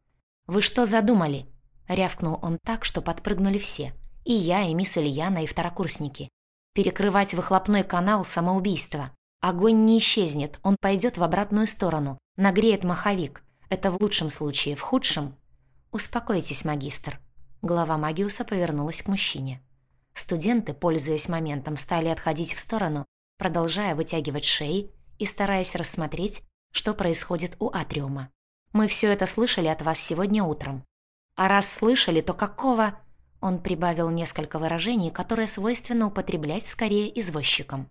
«Вы что задумали?» — рявкнул он так, что подпрыгнули все — и я, и мисс Ильяна, и второкурсники. Перекрывать выхлопной канал – самоубийство. Огонь не исчезнет, он пойдет в обратную сторону, нагреет маховик. Это в лучшем случае, в худшем. Успокойтесь, магистр. Глава Магиуса повернулась к мужчине. Студенты, пользуясь моментом, стали отходить в сторону, продолжая вытягивать шеи и стараясь рассмотреть, что происходит у Атриума. «Мы все это слышали от вас сегодня утром. А раз слышали, то какого...» Он прибавил несколько выражений, которые свойственно употреблять скорее извозчикам.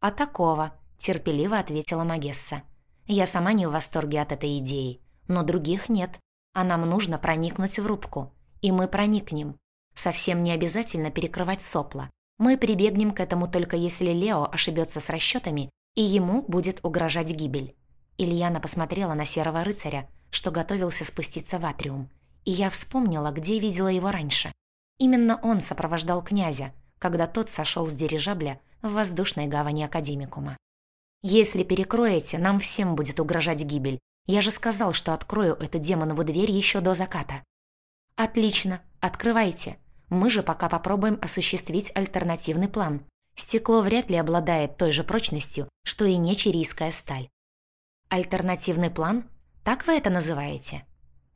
«А такого», — терпеливо ответила Магесса. «Я сама не в восторге от этой идеи, но других нет, а нам нужно проникнуть в рубку, и мы проникнем. Совсем не обязательно перекрывать сопла. Мы прибегнем к этому только если Лео ошибется с расчетами, и ему будет угрожать гибель». Ильяна посмотрела на серого рыцаря, что готовился спуститься в атриум, и я вспомнила, где видела его раньше. Именно он сопровождал князя, когда тот сошел с дирижабля в воздушной гавани Академикума. «Если перекроете, нам всем будет угрожать гибель. Я же сказал, что открою эту демонову дверь еще до заката». «Отлично, открывайте. Мы же пока попробуем осуществить альтернативный план. Стекло вряд ли обладает той же прочностью, что и нечерийская сталь». «Альтернативный план? Так вы это называете?»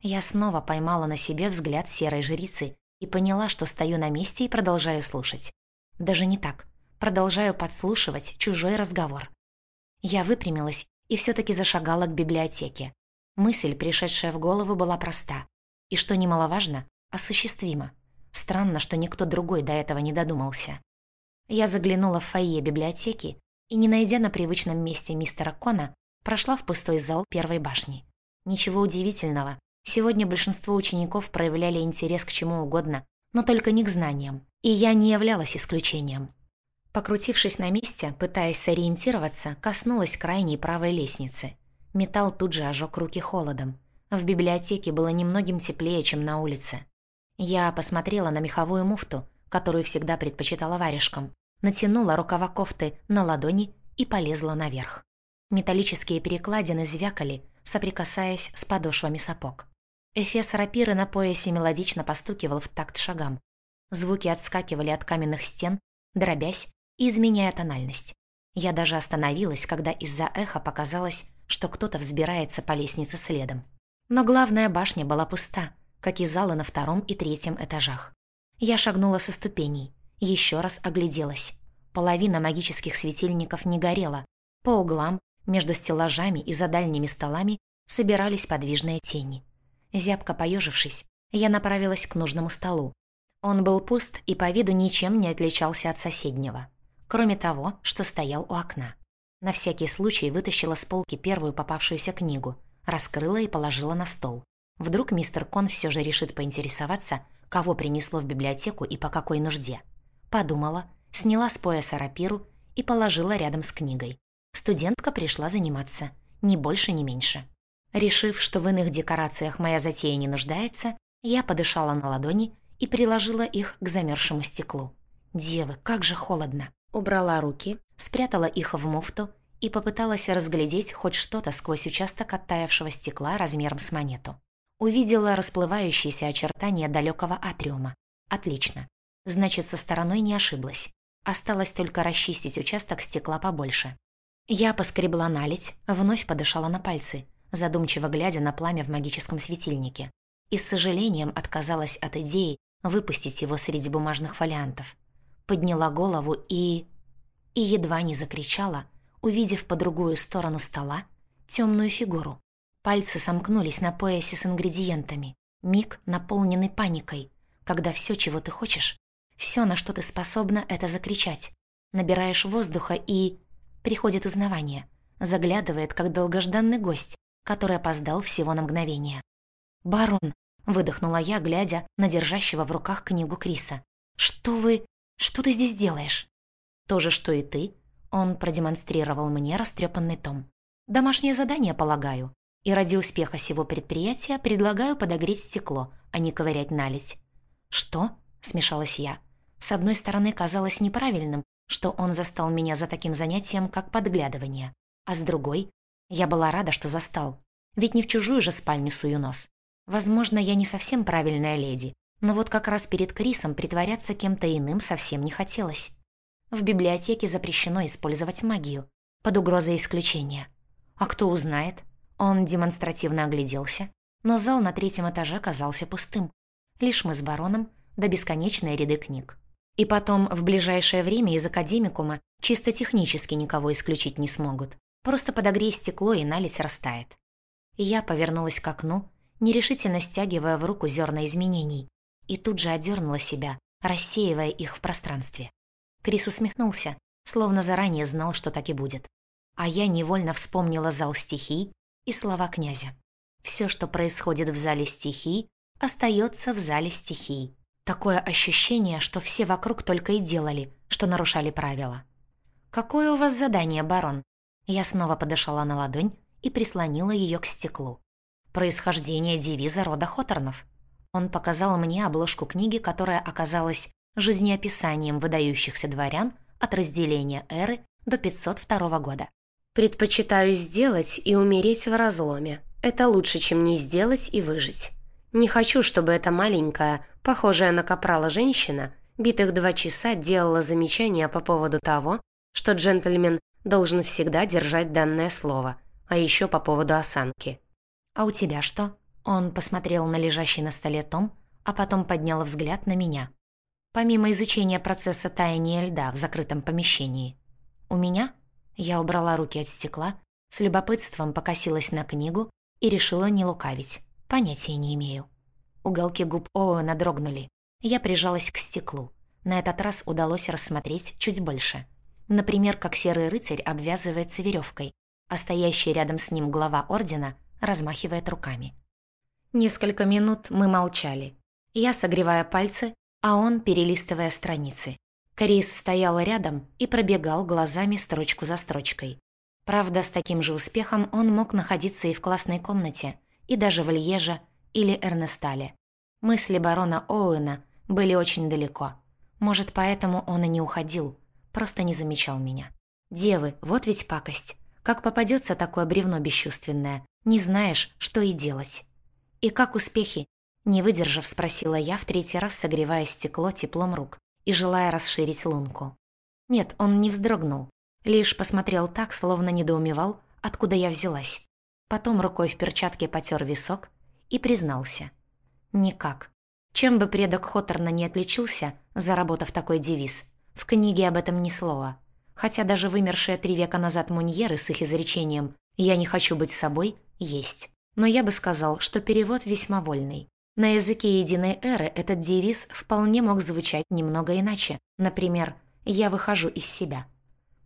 Я снова поймала на себе взгляд серой жрицы и поняла, что стою на месте и продолжаю слушать. Даже не так. Продолжаю подслушивать чужой разговор. Я выпрямилась и все таки зашагала к библиотеке. Мысль, пришедшая в голову, была проста. И, что немаловажно, осуществима. Странно, что никто другой до этого не додумался. Я заглянула в фойе библиотеки и, не найдя на привычном месте мистера Кона, прошла в пустой зал первой башни. Ничего удивительного, Сегодня большинство учеников проявляли интерес к чему угодно, но только не к знаниям, и я не являлась исключением. Покрутившись на месте, пытаясь сориентироваться, коснулась крайней правой лестницы. Металл тут же ожег руки холодом. В библиотеке было немногим теплее, чем на улице. Я посмотрела на меховую муфту, которую всегда предпочитала варежкам, натянула рукава кофты на ладони и полезла наверх. Металлические перекладины звякали, соприкасаясь с подошвами сапог. Эфес рапиры на поясе мелодично постукивал в такт шагам. Звуки отскакивали от каменных стен, дробясь и изменяя тональность. Я даже остановилась, когда из-за эха показалось, что кто-то взбирается по лестнице следом. Но главная башня была пуста, как и залы на втором и третьем этажах. Я шагнула со ступеней, еще раз огляделась. Половина магических светильников не горела. По углам, между стеллажами и за дальними столами собирались подвижные тени. Зябко поежившись, я направилась к нужному столу. Он был пуст и по виду ничем не отличался от соседнего, кроме того, что стоял у окна. На всякий случай вытащила с полки первую попавшуюся книгу, раскрыла и положила на стол. Вдруг мистер Кон все же решит поинтересоваться, кого принесло в библиотеку и по какой нужде. Подумала, сняла с пояса рапиру и положила рядом с книгой. Студентка пришла заниматься, ни больше, ни меньше. Решив, что в иных декорациях моя затея не нуждается, я подышала на ладони и приложила их к замерзшему стеклу. Девы, как же холодно. Убрала руки, спрятала их в муфту и попыталась разглядеть хоть что-то сквозь участок оттаявшего стекла размером с монету. Увидела расплывающиеся очертания далекого атриума. Отлично. Значит, со стороной не ошиблась. Осталось только расчистить участок стекла побольше. Я поскребла наледь, вновь подышала на пальцы задумчиво глядя на пламя в магическом светильнике, и с сожалением отказалась от идеи выпустить его среди бумажных фолиантов. Подняла голову и... и едва не закричала, увидев по другую сторону стола темную фигуру. Пальцы сомкнулись на поясе с ингредиентами. Миг, наполненный паникой, когда все, чего ты хочешь, все, на что ты способна, это закричать. Набираешь воздуха и... Приходит узнавание. Заглядывает, как долгожданный гость, который опоздал всего на мгновение. «Барон», — выдохнула я, глядя на держащего в руках книгу Криса. «Что вы...» Что ты здесь делаешь?» «То же, что и ты». Он продемонстрировал мне растрепанный том. «Домашнее задание, полагаю. И ради успеха всего предприятия предлагаю подогреть стекло, а не ковырять наледь». «Что?» – смешалась я. С одной стороны, казалось неправильным, что он застал меня за таким занятием, как подглядывание. А с другой, я была рада, что застал. Ведь не в чужую же спальню сую нос. Возможно, я не совсем правильная леди, но вот как раз перед Крисом притворяться кем-то иным совсем не хотелось. В библиотеке запрещено использовать магию, под угрозой исключения. А кто узнает? Он демонстративно огляделся, но зал на третьем этаже казался пустым. Лишь мы с бароном да бесконечные ряды книг. И потом, в ближайшее время из академикума чисто технически никого исключить не смогут. Просто подогрей стекло, и наледь растает. Я повернулась к окну, нерешительно стягивая в руку зерна изменений, и тут же одернула себя, рассеивая их в пространстве. Крис усмехнулся, словно заранее знал, что так и будет. А я невольно вспомнила зал стихий и слова князя. Все, что происходит в зале стихий, остается в зале стихий. Такое ощущение, что все вокруг только и делали, что нарушали правила. «Какое у вас задание, барон?» Я снова подышала на ладонь и прислонила ее к стеклу. «Происхождение девиза рода Хоторнов». Он показал мне обложку книги, которая оказалась жизнеописанием выдающихся дворян от разделения эры до 502 года. «Предпочитаю сделать и умереть в разломе. Это лучше, чем не сделать и выжить. Не хочу, чтобы эта маленькая, похожая на капрала женщина, битых два часа делала замечания по поводу того, что джентльмен должен всегда держать данное слово, а еще по поводу осанки. «А у тебя что?» Он посмотрел на лежащий на столе том, а потом поднял взгляд на меня. Помимо изучения процесса таяния льда в закрытом помещении. «У меня?» Я убрала руки от стекла, с любопытством покосилась на книгу и решила не лукавить. Понятия не имею. Уголки губ Оуэна дрогнули. Я прижалась к стеклу. На этот раз удалось рассмотреть чуть больше. Например, как серый рыцарь обвязывается веревкой, а стоящий рядом с ним глава ордена размахивает руками. Несколько минут мы молчали. Я согревая пальцы, а он перелистывая страницы. Крис стоял рядом и пробегал глазами строчку за строчкой. Правда, с таким же успехом он мог находиться и в классной комнате, и даже в Льеже или Эрнестале. Мысли барона Оуэна были очень далеко. Может, поэтому он и не уходил, просто не замечал меня. Девы, вот ведь пакость. Как попадется такое бревно бесчувственное, не знаешь, что и делать. И как успехи? Не выдержав, спросила я в третий раз, согревая стекло теплом рук и желая расширить лунку. Нет, он не вздрогнул, лишь посмотрел так, словно недоумевал, откуда я взялась. Потом рукой в перчатке потер висок и признался. Никак. Чем бы предок Хоторна не отличился, заработав такой девиз, в книге об этом ни слова. Хотя даже вымершие три века назад Муньеры с их изречением «я не хочу быть собой» есть. Но я бы сказал, что перевод весьма вольный. На языке единой эры этот девиз вполне мог звучать немного иначе. Например, «я выхожу из себя».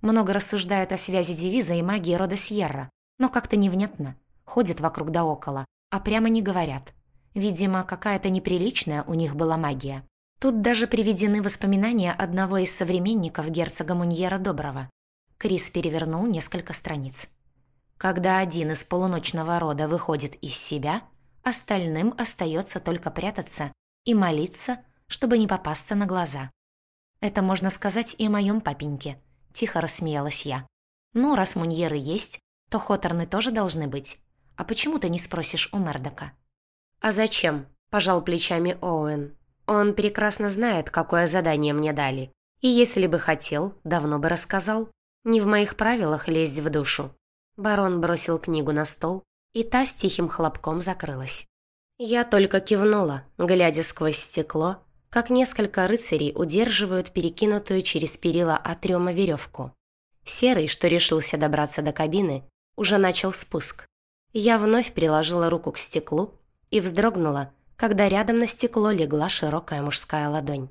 Много рассуждают о связи девиза и магии рода Сьерра, но как-то невнятно. Ходят вокруг да около, а прямо не говорят. Видимо, какая-то неприличная у них была магия. Тут даже приведены воспоминания одного из современников герцога Муньера Доброго. Крис перевернул несколько страниц. Когда один из полуночного рода выходит из себя, остальным остается только прятаться и молиться, чтобы не попасться на глаза. Это можно сказать и о моем папеньке. Тихо рассмеялась я. Ну, раз Муньеры есть, то Хоторны тоже должны быть. А почему ты не спросишь у Мердока?» «А зачем?» – пожал плечами Оуэн. «Он прекрасно знает, какое задание мне дали. И если бы хотел, давно бы рассказал. Не в моих правилах лезть в душу». Барон бросил книгу на стол, и та с тихим хлопком закрылась. Я только кивнула, глядя сквозь стекло, как несколько рыцарей удерживают перекинутую через перила Атриума веревку. Серый, что решился добраться до кабины, уже начал спуск. Я вновь приложила руку к стеклу и вздрогнула, когда рядом на стекло легла широкая мужская ладонь.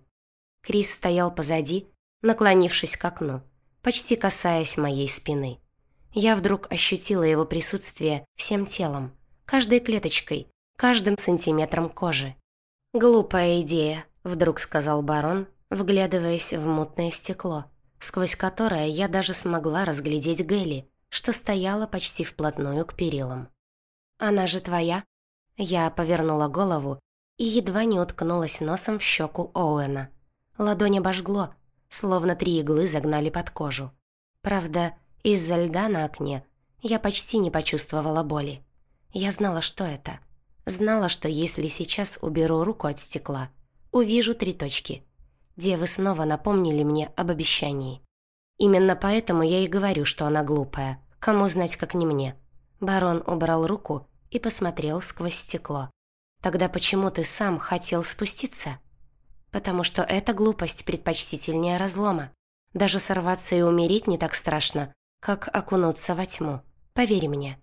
Крис стоял позади, наклонившись к окну, почти касаясь моей спины. Я вдруг ощутила его присутствие всем телом, каждой клеточкой, каждым сантиметром кожи. «Глупая идея», — вдруг сказал барон, вглядываясь в мутное стекло, сквозь которое я даже смогла разглядеть Гелли, что стояла почти вплотную к перилам. «Она же твоя?» Я повернула голову и едва не уткнулась носом в щеку Оуэна. Ладонь обожгло, словно три иглы загнали под кожу. Правда, из-за льда на окне я почти не почувствовала боли. Я знала, что это. Знала, что если сейчас уберу руку от стекла, увижу три точки. Девы снова напомнили мне об обещании. Именно поэтому я и говорю, что она глупая. Кому знать, как не мне. Барон убрал руку и посмотрел сквозь стекло. «Тогда почему ты сам хотел спуститься?» «Потому что эта глупость предпочтительнее разлома. Даже сорваться и умереть не так страшно, как окунуться во тьму. Поверь мне.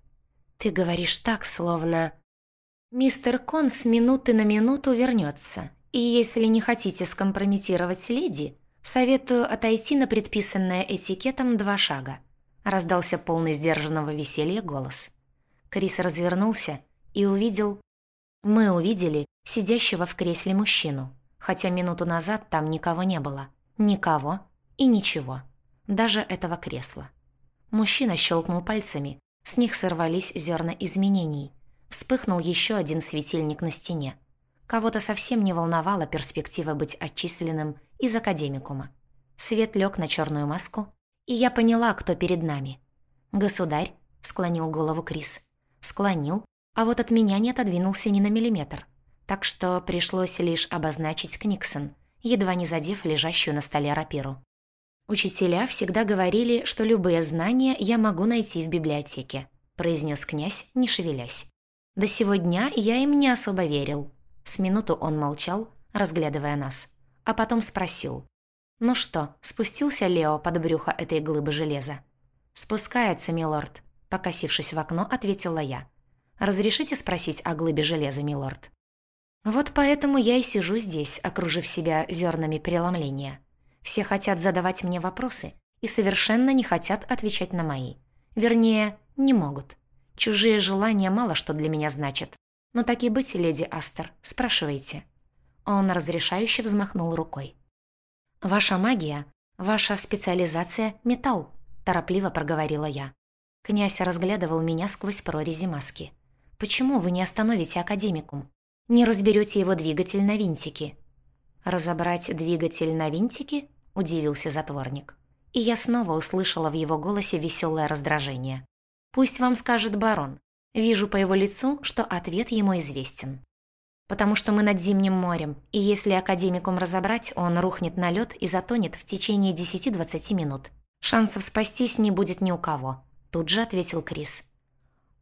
Ты говоришь так, словно...» «Мистер Кон с минуты на минуту вернется, и если не хотите скомпрометировать леди, советую отойти на предписанное этикетом два шага», раздался полный сдержанного веселья голос. Крис развернулся и увидел... Мы увидели сидящего в кресле мужчину, хотя минуту назад там никого не было. Никого и ничего. Даже этого кресла. Мужчина щелкнул пальцами, с них сорвались зерна изменений. Вспыхнул еще один светильник на стене. Кого-то совсем не волновала перспектива быть отчисленным из академикума. Свет лег на черную маску, и я поняла, кто перед нами. «Государь», — склонил голову Крис, склонил, а вот от меня не отодвинулся ни на миллиметр. Так что пришлось лишь обозначить Книксон, едва не задев лежащую на столе рапиру. «Учителя всегда говорили, что любые знания я могу найти в библиотеке», произнес князь, не шевелясь. «До сего дня я им не особо верил». С минуту он молчал, разглядывая нас, а потом спросил. «Ну что, спустился Лео под брюхо этой глыбы железа?» «Спускается, милорд», Покосившись в окно, ответила я. «Разрешите спросить о глыбе железа, милорд?» Вот поэтому я и сижу здесь, окружив себя зернами преломления. Все хотят задавать мне вопросы и совершенно не хотят отвечать на мои. Вернее, не могут. Чужие желания мало что для меня значат. Но так и быть, леди Астер, спрашивайте. Он разрешающе взмахнул рукой. «Ваша магия, ваша специализация — металл», — торопливо проговорила я. Князь разглядывал меня сквозь прорези маски. «Почему вы не остановите академикум? Не разберете его двигатель на винтики?» «Разобрать двигатель на винтики?» – удивился затворник. И я снова услышала в его голосе веселое раздражение. «Пусть вам скажет барон. Вижу по его лицу, что ответ ему известен. Потому что мы над Зимним морем, и если академикум разобрать, он рухнет на лед и затонет в течение 10-20 минут. Шансов спастись не будет ни у кого. Тут же ответил Крис.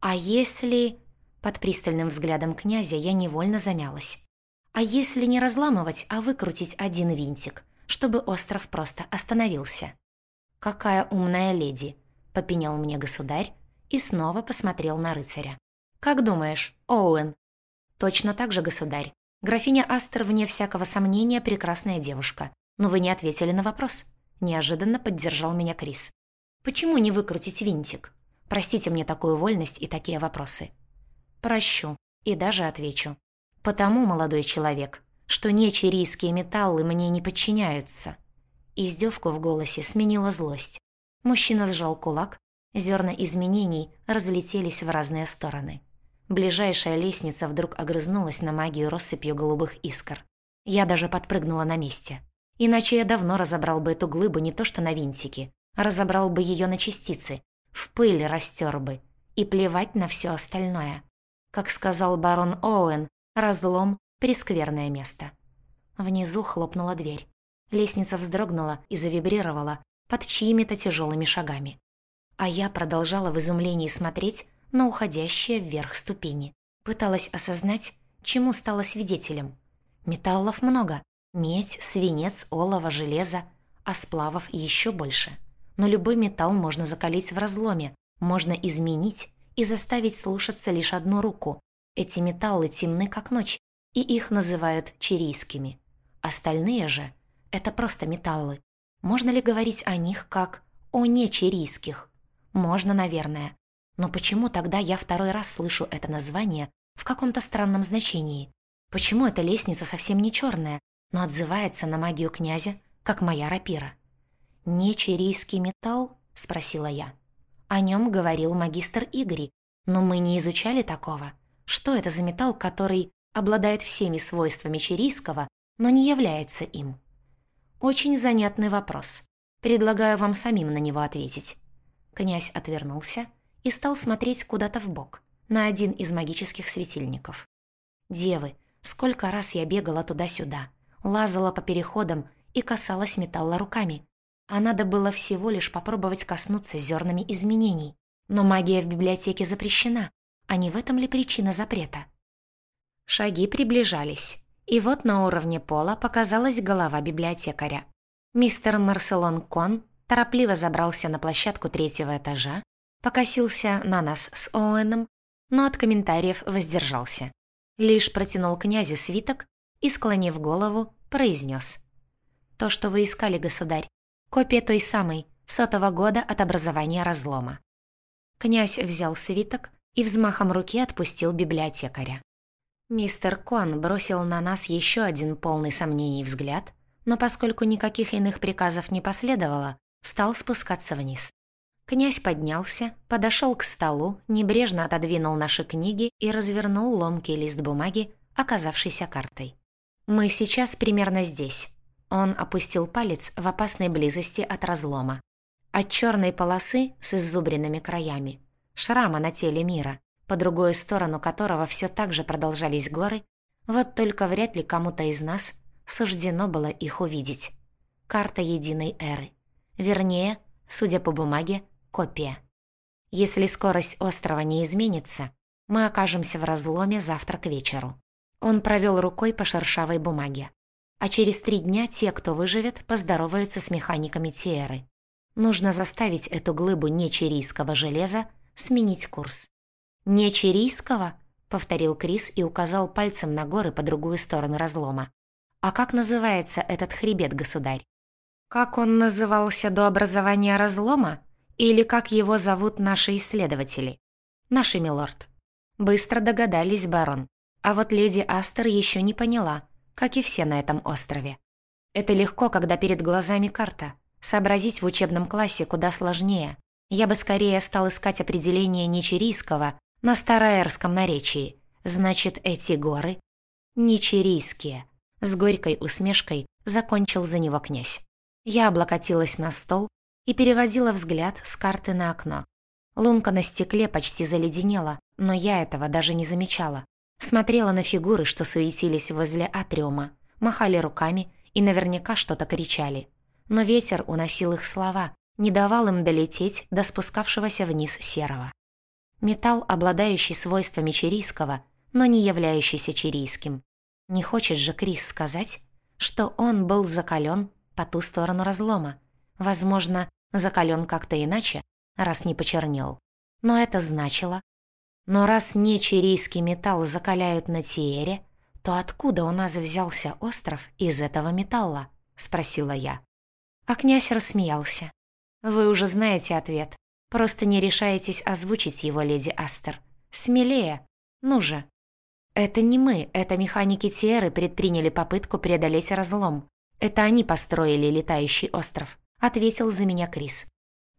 «А если...» Под пристальным взглядом князя я невольно замялась. «А если не разламывать, а выкрутить один винтик, чтобы остров просто остановился?» «Какая умная леди!» — попенял мне государь и снова посмотрел на рыцаря. «Как думаешь, Оуэн?» «Точно так же, государь. Графиня Астер, вне всякого сомнения, прекрасная девушка. Но вы не ответили на вопрос». Неожиданно поддержал меня Крис. Почему не выкрутить винтик? Простите мне такую вольность и такие вопросы. Прощу и даже отвечу. Потому, молодой человек, что нечирийские металлы мне не подчиняются. Издевку в голосе сменила злость. Мужчина сжал кулак, зерна изменений разлетелись в разные стороны. Ближайшая лестница вдруг огрызнулась на магию россыпью голубых искр. Я даже подпрыгнула на месте. Иначе я давно разобрал бы эту глыбу не то что на винтики, разобрал бы ее на частицы, в пыль растер бы, и плевать на все остальное. Как сказал барон Оуэн, разлом — прескверное место. Внизу хлопнула дверь. Лестница вздрогнула и завибрировала под чьими-то тяжелыми шагами. А я продолжала в изумлении смотреть на уходящие вверх ступени. Пыталась осознать, чему стала свидетелем. Металлов много. Медь, свинец, олово, железо, а сплавов еще больше но любой металл можно закалить в разломе, можно изменить и заставить слушаться лишь одну руку. Эти металлы темны, как ночь, и их называют чирийскими. Остальные же — это просто металлы. Можно ли говорить о них как о нечирийских? Можно, наверное. Но почему тогда я второй раз слышу это название в каком-то странном значении? Почему эта лестница совсем не черная, но отзывается на магию князя, как моя рапира. «Нечерийский металл?» — спросила я. О нем говорил магистр Игорь, но мы не изучали такого. Что это за металл, который обладает всеми свойствами чирийского, но не является им? Очень занятный вопрос. Предлагаю вам самим на него ответить. Князь отвернулся и стал смотреть куда-то в бок, на один из магических светильников. Девы, сколько раз я бегала туда-сюда, лазала по переходам и касалась металла руками. А надо было всего лишь попробовать коснуться зернами изменений. Но магия в библиотеке запрещена. А не в этом ли причина запрета? Шаги приближались. И вот на уровне пола показалась голова библиотекаря. Мистер Марселон Кон торопливо забрался на площадку третьего этажа, покосился на нас с Оуэном, но от комментариев воздержался. Лишь протянул князю свиток и, склонив голову, произнес. «То, что вы искали, государь, копия той самой, сотого года от образования разлома». Князь взял свиток и взмахом руки отпустил библиотекаря. Мистер Кон бросил на нас еще один полный сомнений взгляд, но поскольку никаких иных приказов не последовало, стал спускаться вниз. Князь поднялся, подошел к столу, небрежно отодвинул наши книги и развернул ломкий лист бумаги, оказавшийся картой. «Мы сейчас примерно здесь». Он опустил палец в опасной близости от разлома. От черной полосы с иззубренными краями, шрама на теле мира, по другую сторону которого все так же продолжались горы, вот только вряд ли кому-то из нас суждено было их увидеть. Карта единой эры. Вернее, судя по бумаге, копия. Если скорость острова не изменится, мы окажемся в разломе завтра к вечеру. Он провел рукой по шершавой бумаге. А через три дня те, кто выживет, поздороваются с механиками Тиеры. Нужно заставить эту глыбу нечирийского железа сменить курс. «Нечирийского?» — повторил Крис и указал пальцем на горы по другую сторону разлома. «А как называется этот хребет, государь?» «Как он назывался до образования разлома? Или как его зовут наши исследователи?» «Наши, милорд». Быстро догадались, барон. А вот леди Астер еще не поняла, как и все на этом острове. Это легко, когда перед глазами карта. Сообразить в учебном классе куда сложнее. Я бы скорее стал искать определение нечирийского на староэрском наречии. Значит, эти горы нечирийские. С горькой усмешкой закончил за него князь. Я облокотилась на стол и переводила взгляд с карты на окно. Лунка на стекле почти заледенела, но я этого даже не замечала. Смотрела на фигуры, что суетились возле атриума, махали руками и наверняка что-то кричали. Но ветер уносил их слова, не давал им долететь до спускавшегося вниз серого. Металл, обладающий свойствами чирийского, но не являющийся чирийским. Не хочет же Крис сказать, что он был закален по ту сторону разлома. Возможно, закален как-то иначе, раз не почернел. Но это значило, но раз не чирийский металл закаляют на Тиере, то откуда у нас взялся остров из этого металла?» — спросила я. А князь рассмеялся. «Вы уже знаете ответ. Просто не решаетесь озвучить его, леди Астер. Смелее. Ну же». «Это не мы, это механики Тиеры предприняли попытку преодолеть разлом. Это они построили летающий остров», — ответил за меня Крис.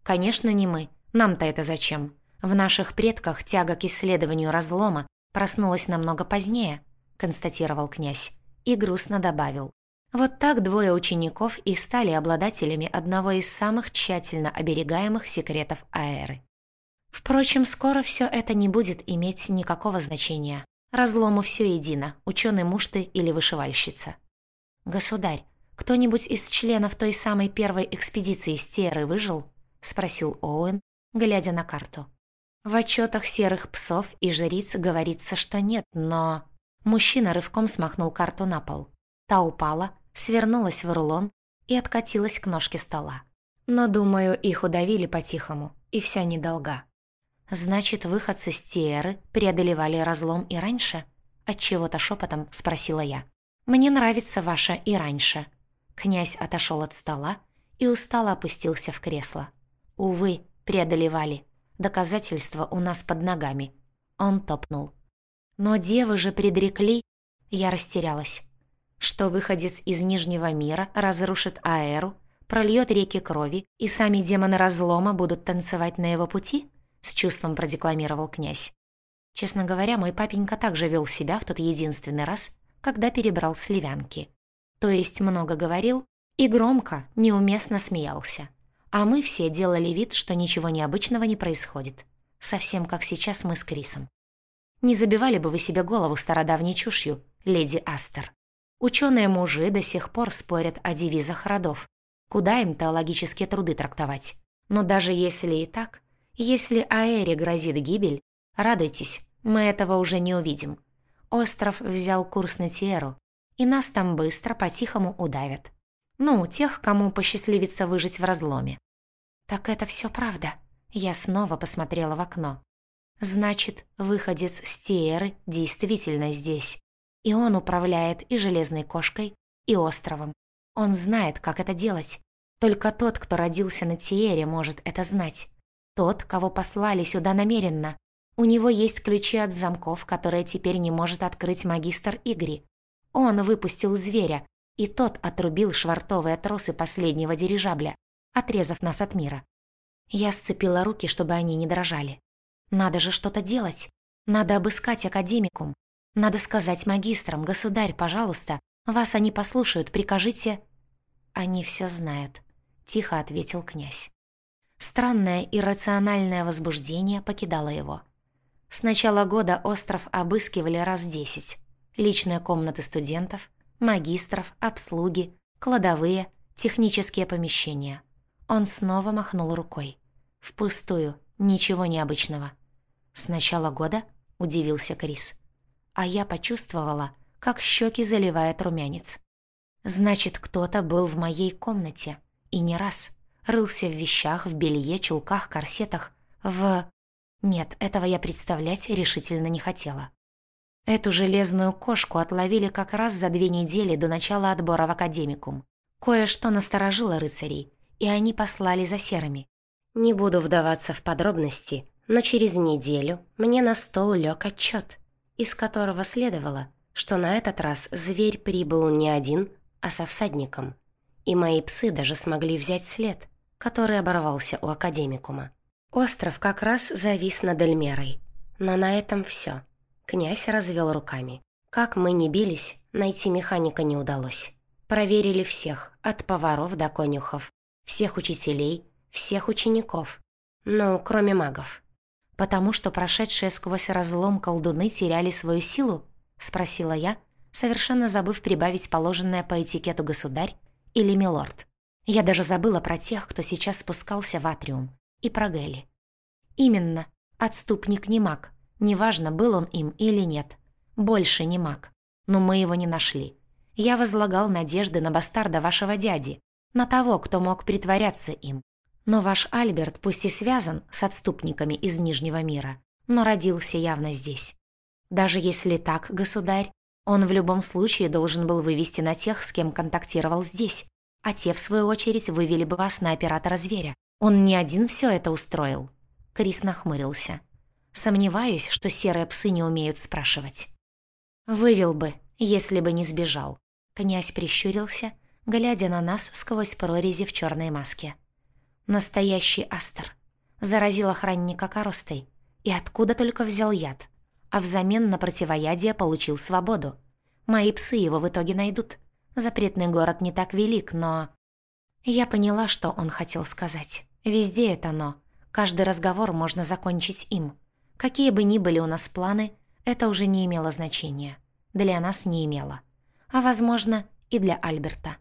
«Конечно, не мы. Нам-то это зачем?» В наших предках тяга к исследованию разлома проснулась намного позднее, констатировал князь и грустно добавил. Вот так двое учеников и стали обладателями одного из самых тщательно оберегаемых секретов Аэры. Впрочем, скоро все это не будет иметь никакого значения. Разлому все едино, ученый муж или вышивальщица. «Государь, кто-нибудь из членов той самой первой экспедиции с Терры выжил?» — спросил Оуэн, глядя на карту. В отчетах серых псов и жриц говорится, что нет, но... Мужчина рывком смахнул карту на пол. Та упала, свернулась в рулон и откатилась к ножке стола. Но, думаю, их удавили по-тихому, и вся недолга. Значит, выходцы с Тиэры преодолевали разлом и раньше? Отчего-то шепотом спросила я. «Мне нравится ваша и раньше». Князь отошел от стола и устало опустился в кресло. Увы, преодолевали. Доказательства у нас под ногами. Он топнул. Но девы же предрекли... Я растерялась. Что выходец из Нижнего мира разрушит Аэру, прольет реки крови, и сами демоны разлома будут танцевать на его пути?» С чувством продекламировал князь. Честно говоря, мой папенька также вел себя в тот единственный раз, когда перебрал сливянки. То есть много говорил и громко, неуместно смеялся. А мы все делали вид, что ничего необычного не происходит. Совсем как сейчас мы с Крисом. Не забивали бы вы себе голову стародавней чушью, леди Астер. Ученые-мужи до сих пор спорят о девизах родов. Куда им теологические труды трактовать? Но даже если и так, если Аэре грозит гибель, радуйтесь, мы этого уже не увидим. Остров взял курс на Тиеру, и нас там быстро по-тихому удавят. Ну, тех, кому посчастливится выжить в разломе. «Так это все правда?» Я снова посмотрела в окно. «Значит, выходец с Тиеры действительно здесь. И он управляет и Железной Кошкой, и островом. Он знает, как это делать. Только тот, кто родился на Тиере, может это знать. Тот, кого послали сюда намеренно. У него есть ключи от замков, которые теперь не может открыть магистр Игри. Он выпустил зверя, и тот отрубил швартовые тросы последнего дирижабля, отрезав нас от мира. Я сцепила руки, чтобы они не дрожали. Надо же что-то делать. Надо обыскать академикум. Надо сказать магистрам, государь, пожалуйста, вас они послушают, прикажите... Они все знают, тихо ответил князь. Странное иррациональное возбуждение покидало его. С начала года остров обыскивали раз десять. Личные комнаты студентов, магистров, обслуги, кладовые, технические помещения. Он снова махнул рукой. Впустую, ничего необычного. «С начала года?» – удивился Крис. А я почувствовала, как щеки заливает румянец. Значит, кто-то был в моей комнате. И не раз. Рылся в вещах, в белье, чулках, корсетах. В... Нет, этого я представлять решительно не хотела. Эту железную кошку отловили как раз за две недели до начала отбора в Академикум. Кое-что насторожило рыцарей, и они послали за серыми. Не буду вдаваться в подробности, но через неделю мне на стол лег отчет, из которого следовало, что на этот раз зверь прибыл не один, а со всадником. И мои псы даже смогли взять след, который оборвался у академикума. Остров как раз завис над Эльмерой. Но на этом все. Князь развел руками. Как мы не бились, найти механика не удалось. Проверили всех, от поваров до конюхов, всех учителей, всех учеников. Ну, кроме магов. «Потому что прошедшие сквозь разлом колдуны теряли свою силу?» — спросила я, совершенно забыв прибавить положенное по этикету государь или милорд. Я даже забыла про тех, кто сейчас спускался в атриум, и про Гелли. Именно, отступник не маг. Неважно, был он им или нет. Больше не маг. Но мы его не нашли. Я возлагал надежды на бастарда вашего дяди, на того, кто мог притворяться им. Но ваш Альберт пусть и связан с отступниками из Нижнего мира, но родился явно здесь. Даже если так, государь, он в любом случае должен был вывести на тех, с кем контактировал здесь, а те, в свою очередь, вывели бы вас на оператора зверя. Он не один все это устроил. Крис нахмурился. Сомневаюсь, что серые псы не умеют спрашивать. Вывел бы, если бы не сбежал. Князь прищурился, глядя на нас сквозь прорези в черной маске. Настоящий астер. Заразил охранника коростой. И откуда только взял яд. А взамен на противоядие получил свободу. Мои псы его в итоге найдут. Запретный город не так велик, но... Я поняла, что он хотел сказать. Везде это «но». Каждый разговор можно закончить им. Какие бы ни были у нас планы, это уже не имело значения. Для нас не имело. А, возможно, и для Альберта.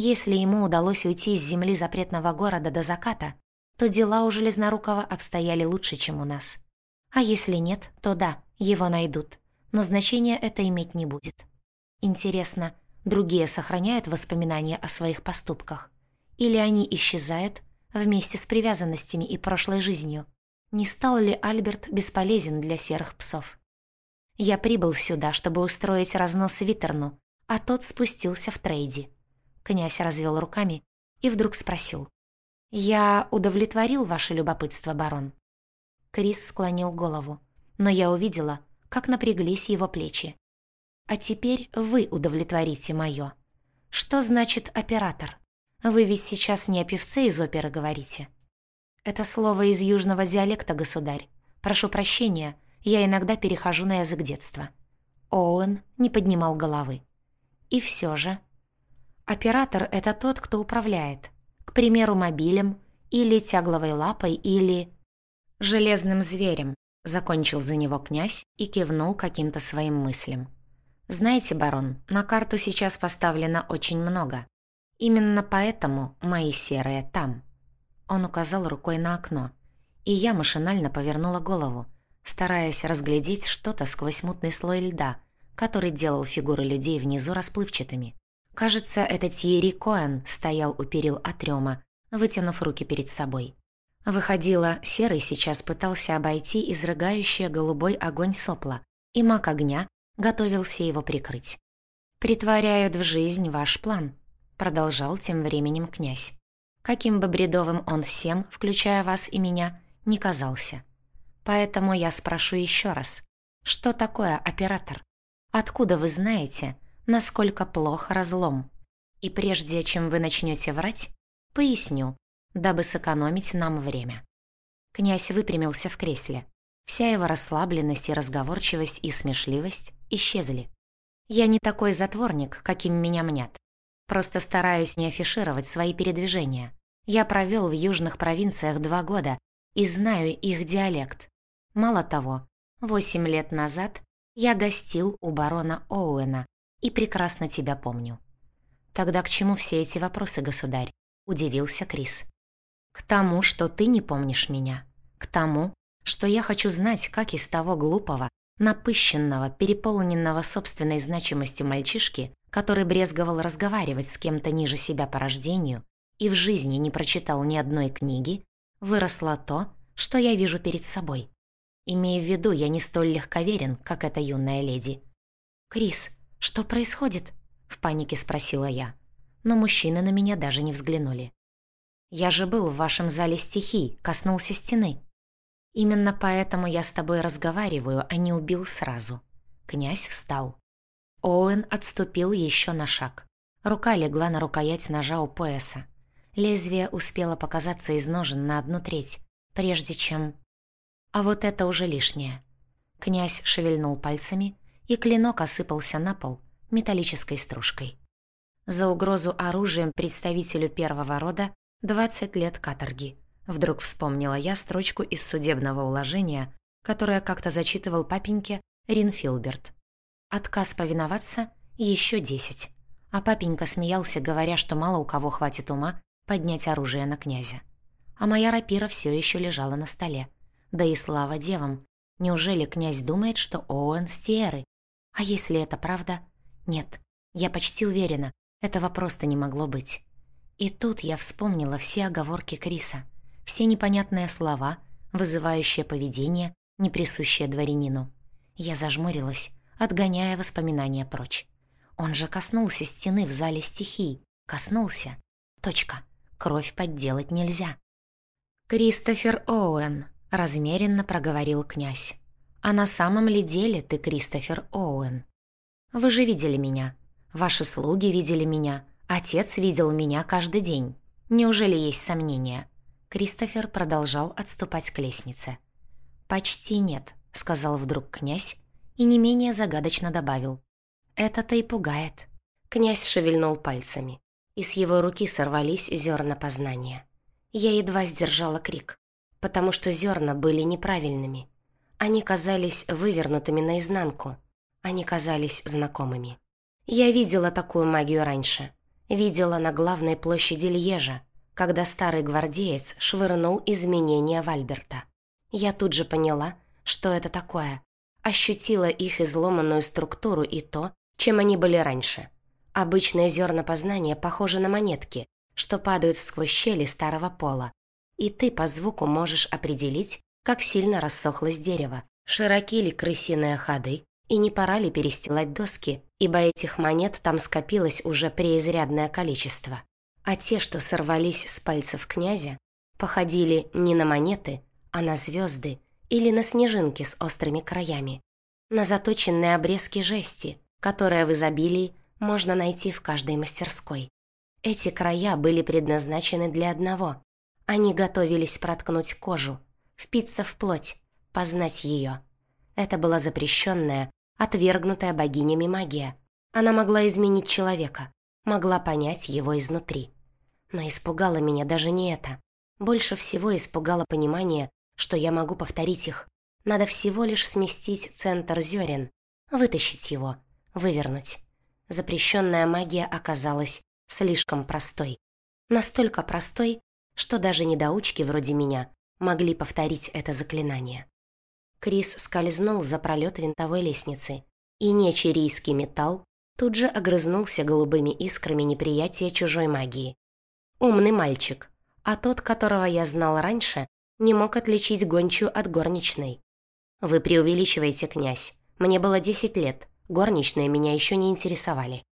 Если ему удалось уйти из земли запретного города до заката, то дела у Железнорукова обстояли лучше, чем у нас. А если нет, то да, его найдут, но значения это иметь не будет. Интересно, другие сохраняют воспоминания о своих поступках? Или они исчезают вместе с привязанностями и прошлой жизнью? Не стал ли Альберт бесполезен для серых псов? Я прибыл сюда, чтобы устроить разнос Витерну, а тот спустился в трейде. Князь развел руками и вдруг спросил. «Я удовлетворил ваше любопытство, барон?» Крис склонил голову, но я увидела, как напряглись его плечи. А теперь вы удовлетворите мое. Что значит оператор? Вы ведь сейчас не о певце из оперы говорите. Это слово из южного диалекта, государь. Прошу прощения, я иногда перехожу на язык детства. Оуэн не поднимал головы. И все же. Оператор — это тот, кто управляет. К примеру, мобилем, или тягловой лапой, или... Железным зверем, закончил за него князь и кивнул каким-то своим мыслям. Знаете, барон, на карту сейчас поставлено очень много. Именно поэтому мои серые там. Он указал рукой на окно, и я машинально повернула голову, стараясь разглядеть что-то сквозь мутный слой льда, который делал фигуры людей внизу расплывчатыми. Кажется, этот Тьерри Коэн стоял у перил Атрёма, вытянув руки перед собой. Выходило, Серый сейчас пытался обойти изрыгающий голубой огонь сопла, и маг огня готовился его прикрыть. «Притворяют в жизнь ваш план», — продолжал тем временем князь. Каким бы бредовым он всем, включая вас и меня, не казался. Поэтому я спрошу еще раз, что такое оператор? Откуда вы знаете, насколько плох разлом? И прежде чем вы начнете врать, поясню, дабы сэкономить нам время. Князь выпрямился в кресле. Вся его расслабленность и разговорчивость и смешливость исчезли. Я не такой затворник, каким меня мнят. Просто стараюсь не афишировать свои передвижения. Я провел в южных провинциях два года и знаю их диалект. Мало того, восемь лет назад я гостил у барона Оуэна и прекрасно тебя помню. Тогда к чему все эти вопросы, государь? Удивился Крис. К тому, что ты не помнишь меня. К тому, что я хочу знать, как из того глупого, напыщенного, переполненного собственной значимостью мальчишки, который брезговал разговаривать с кем-то ниже себя по рождению и в жизни не прочитал ни одной книги, выросло то, что я вижу перед собой. Имея в виду, я не столь легковерен, как эта юная леди. «Крис, что происходит?» — в панике спросила я. Но мужчины на меня даже не взглянули. «Я же был в вашем зале стихий, коснулся стены», Именно поэтому я с тобой разговариваю, а не убил сразу. Князь встал. Оуэн отступил еще на шаг. Рука легла на рукоять ножа у пояса. Лезвие успело показаться из ножен на одну треть, прежде чем... А вот это уже лишнее. Князь шевельнул пальцами, и клинок осыпался на пол металлической стружкой. За угрозу оружием представителю первого рода 20 лет каторги — Вдруг вспомнила я строчку из судебного уложения, которое как-то зачитывал папеньке Рин Филберт. Отказ повиноваться — еще десять. А папенька смеялся, говоря, что мало у кого хватит ума поднять оружие на князя. А моя рапира все еще лежала на столе. Да и слава девам. Неужели князь думает, что Оуэн с Тиэры? А если это правда? Нет, я почти уверена, этого просто не могло быть. И тут я вспомнила все оговорки Криса — все непонятные слова, вызывающее поведение, не присущее дворянину. Я зажмурилась, отгоняя воспоминания прочь. Он же коснулся стены в зале стихий. Коснулся. Точка. Кровь подделать нельзя. «Кристофер Оуэн», — размеренно проговорил князь. «А на самом ли деле ты Кристофер Оуэн? Вы же видели меня. Ваши слуги видели меня. Отец видел меня каждый день. Неужели есть сомнения?» Кристофер продолжал отступать к лестнице. «Почти нет», — сказал вдруг князь и не менее загадочно добавил. «Это-то и пугает». Князь шевельнул пальцами, и с его руки сорвались зерна познания. Я едва сдержала крик, потому что зерна были неправильными. Они казались вывернутыми наизнанку, они казались знакомыми. Я видела такую магию раньше. Видела на главной площади Льежа, когда старый гвардеец швырнул изменения в Альберта. Я тут же поняла, что это такое. Ощутила их изломанную структуру и то, чем они были раньше. Обычные зерна познания похожи на монетки, что падают сквозь щели старого пола. И ты по звуку можешь определить, как сильно рассохлось дерево, широки ли крысиные ходы, и не пора ли перестилать доски, ибо этих монет там скопилось уже преизрядное количество. А те, что сорвались с пальцев князя, походили не на монеты, а на звезды или на снежинки с острыми краями, на заточенные обрезки жести, которое в изобилии можно найти в каждой мастерской. Эти края были предназначены для одного. Они готовились проткнуть кожу, впиться в плоть, познать ее. Это была запрещенная, отвергнутая богинями магия. Она могла изменить человека, могла понять его изнутри. Но испугало меня даже не это. Больше всего испугало понимание, что я могу повторить их. Надо всего лишь сместить центр зерен, вытащить его, вывернуть. Запрещенная магия оказалась слишком простой. Настолько простой, что даже недоучки вроде меня могли повторить это заклинание. Крис скользнул за пролет винтовой лестницы, и нечерийский металл тут же огрызнулся голубыми искрами неприятия чужой магии. Умный мальчик, а тот, которого я знал раньше, не мог отличить гончую от горничной. «Вы преувеличиваете, князь. Мне было десять лет. Горничные меня еще не интересовали».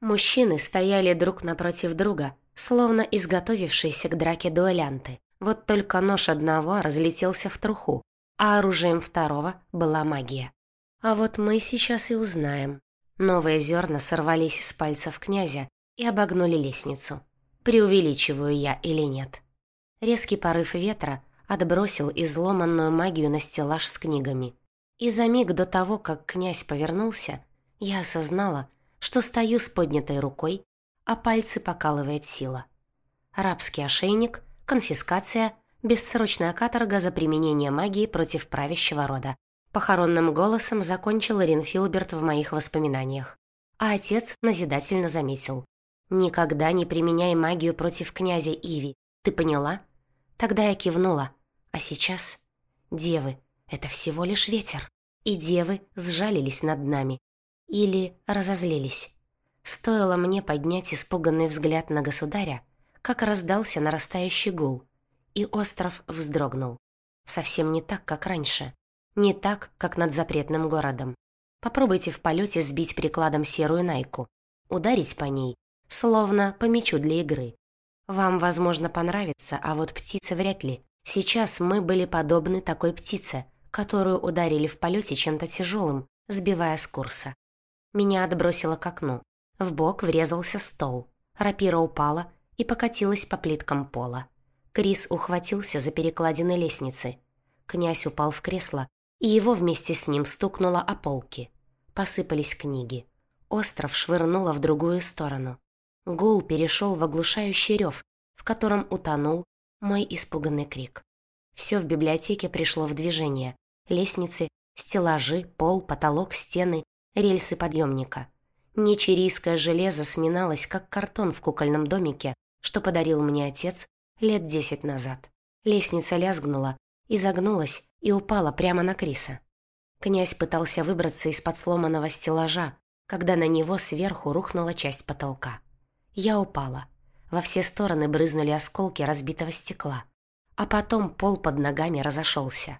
Мужчины стояли друг напротив друга, словно изготовившиеся к драке дуэлянты. Вот только нож одного разлетелся в труху, а оружием второго была магия. А вот мы сейчас и узнаем. Новые зерна сорвались с пальцев князя и обогнули лестницу. Преувеличиваю я или нет. Резкий порыв ветра отбросил изломанную магию на стеллаж с книгами. И за миг до того, как князь повернулся, я осознала, что стою с поднятой рукой, а пальцы покалывает сила. Рабский ошейник, конфискация, бессрочная каторга за применение магии против правящего рода. Похоронным голосом закончил Рин Филберт в моих воспоминаниях. А отец назидательно заметил. «Никогда не применяй магию против князя Иви. Ты поняла?» Тогда я кивнула. А сейчас... Девы — это всего лишь ветер. И девы сжалились над нами, или разозлились. Стоило мне поднять испуганный взгляд на государя, как раздался нарастающий гул, и остров вздрогнул. Совсем не так, как раньше. Не так, как над запретным городом. Попробуйте в полете сбить прикладом серую найку, ударить по ней, словно по мячу для игры. Вам, возможно, понравится, а вот птице вряд ли. Сейчас мы были подобны такой птице, которую ударили в полете чем-то тяжелым, сбивая с курса. Меня отбросило к окну. В бок врезался стол. Рапира упала и покатилась по плиткам пола. Крис ухватился за перекладины лестницы. Князь упал в кресло, и его вместе с ним стукнуло о полки. Посыпались книги. Остров швырнуло в другую сторону. Гул перешел в оглушающий рев, в котором утонул мой испуганный крик. Все в библиотеке пришло в движение. Лестницы, стеллажи, пол, потолок, стены рельсы подъемника. Нечерийское железо сминалось, как картон в кукольном домике, что подарил мне отец лет десять назад. Лестница лязгнула, изогнулась и упала прямо на Криса. Князь пытался выбраться из-под сломанного стеллажа, когда на него сверху рухнула часть потолка. Я упала. Во все стороны брызнули осколки разбитого стекла. А потом пол под ногами разошелся.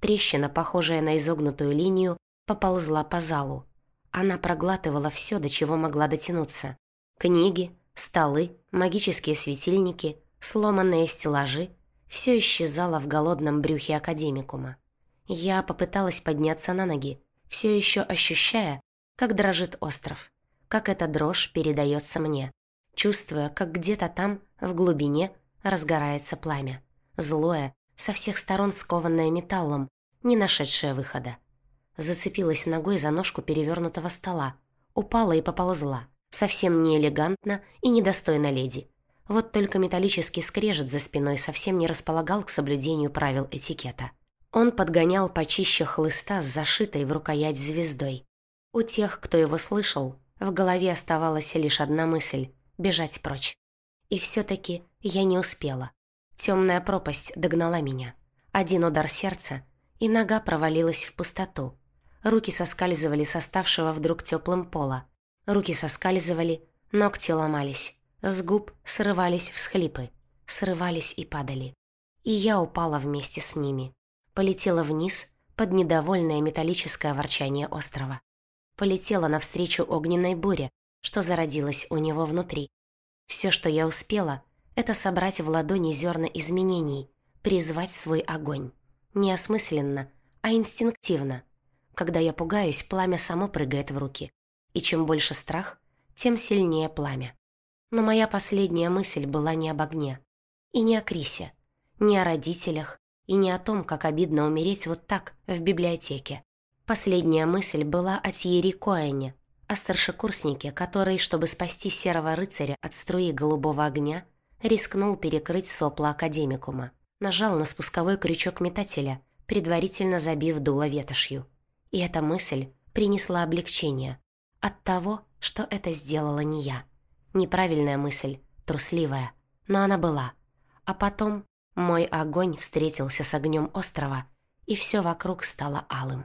Трещина, похожая на изогнутую линию, поползла по залу. Она проглатывала все, до чего могла дотянуться. Книги, столы, магические светильники, сломанные стеллажи — все исчезало в голодном брюхе академикума. Я попыталась подняться на ноги, все еще ощущая, как дрожит остров, как эта дрожь передается мне, чувствуя, как где-то там, в глубине, разгорается пламя. Злое, со всех сторон скованное металлом, не нашедшее выхода. Зацепилась ногой за ножку перевернутого стола. Упала и поползла. Совсем не элегантно и недостойно леди. Вот только металлический скрежет за спиной совсем не располагал к соблюдению правил этикета. Он подгонял почище хлыста с зашитой в рукоять звездой. У тех, кто его слышал, в голове оставалась лишь одна мысль — бежать прочь. И все-таки я не успела. Темная пропасть догнала меня. Один удар сердца, и нога провалилась в пустоту. Руки соскальзывали с оставшего вдруг теплым пола. Руки соскальзывали, ногти ломались. С губ срывались всхлипы. Срывались и падали. И я упала вместе с ними. Полетела вниз под недовольное металлическое ворчание острова. Полетела навстречу огненной буре, что зародилась у него внутри. Все, что я успела, это собрать в ладони зерна изменений, призвать свой огонь. Не осмысленно, а инстинктивно — когда я пугаюсь, пламя само прыгает в руки. И чем больше страх, тем сильнее пламя. Но моя последняя мысль была не об огне. И не о Крисе, не о родителях, и не о том, как обидно умереть вот так, в библиотеке. Последняя мысль была о Тьерри Коэне, о старшекурснике, который, чтобы спасти серого рыцаря от струи голубого огня, рискнул перекрыть сопла академикума. Нажал на спусковой крючок метателя, предварительно забив дуло ветошью. И эта мысль принесла облегчение от того, что это сделала не я. Неправильная мысль, трусливая, но она была. А потом мой огонь встретился с огнем острова, и все вокруг стало алым.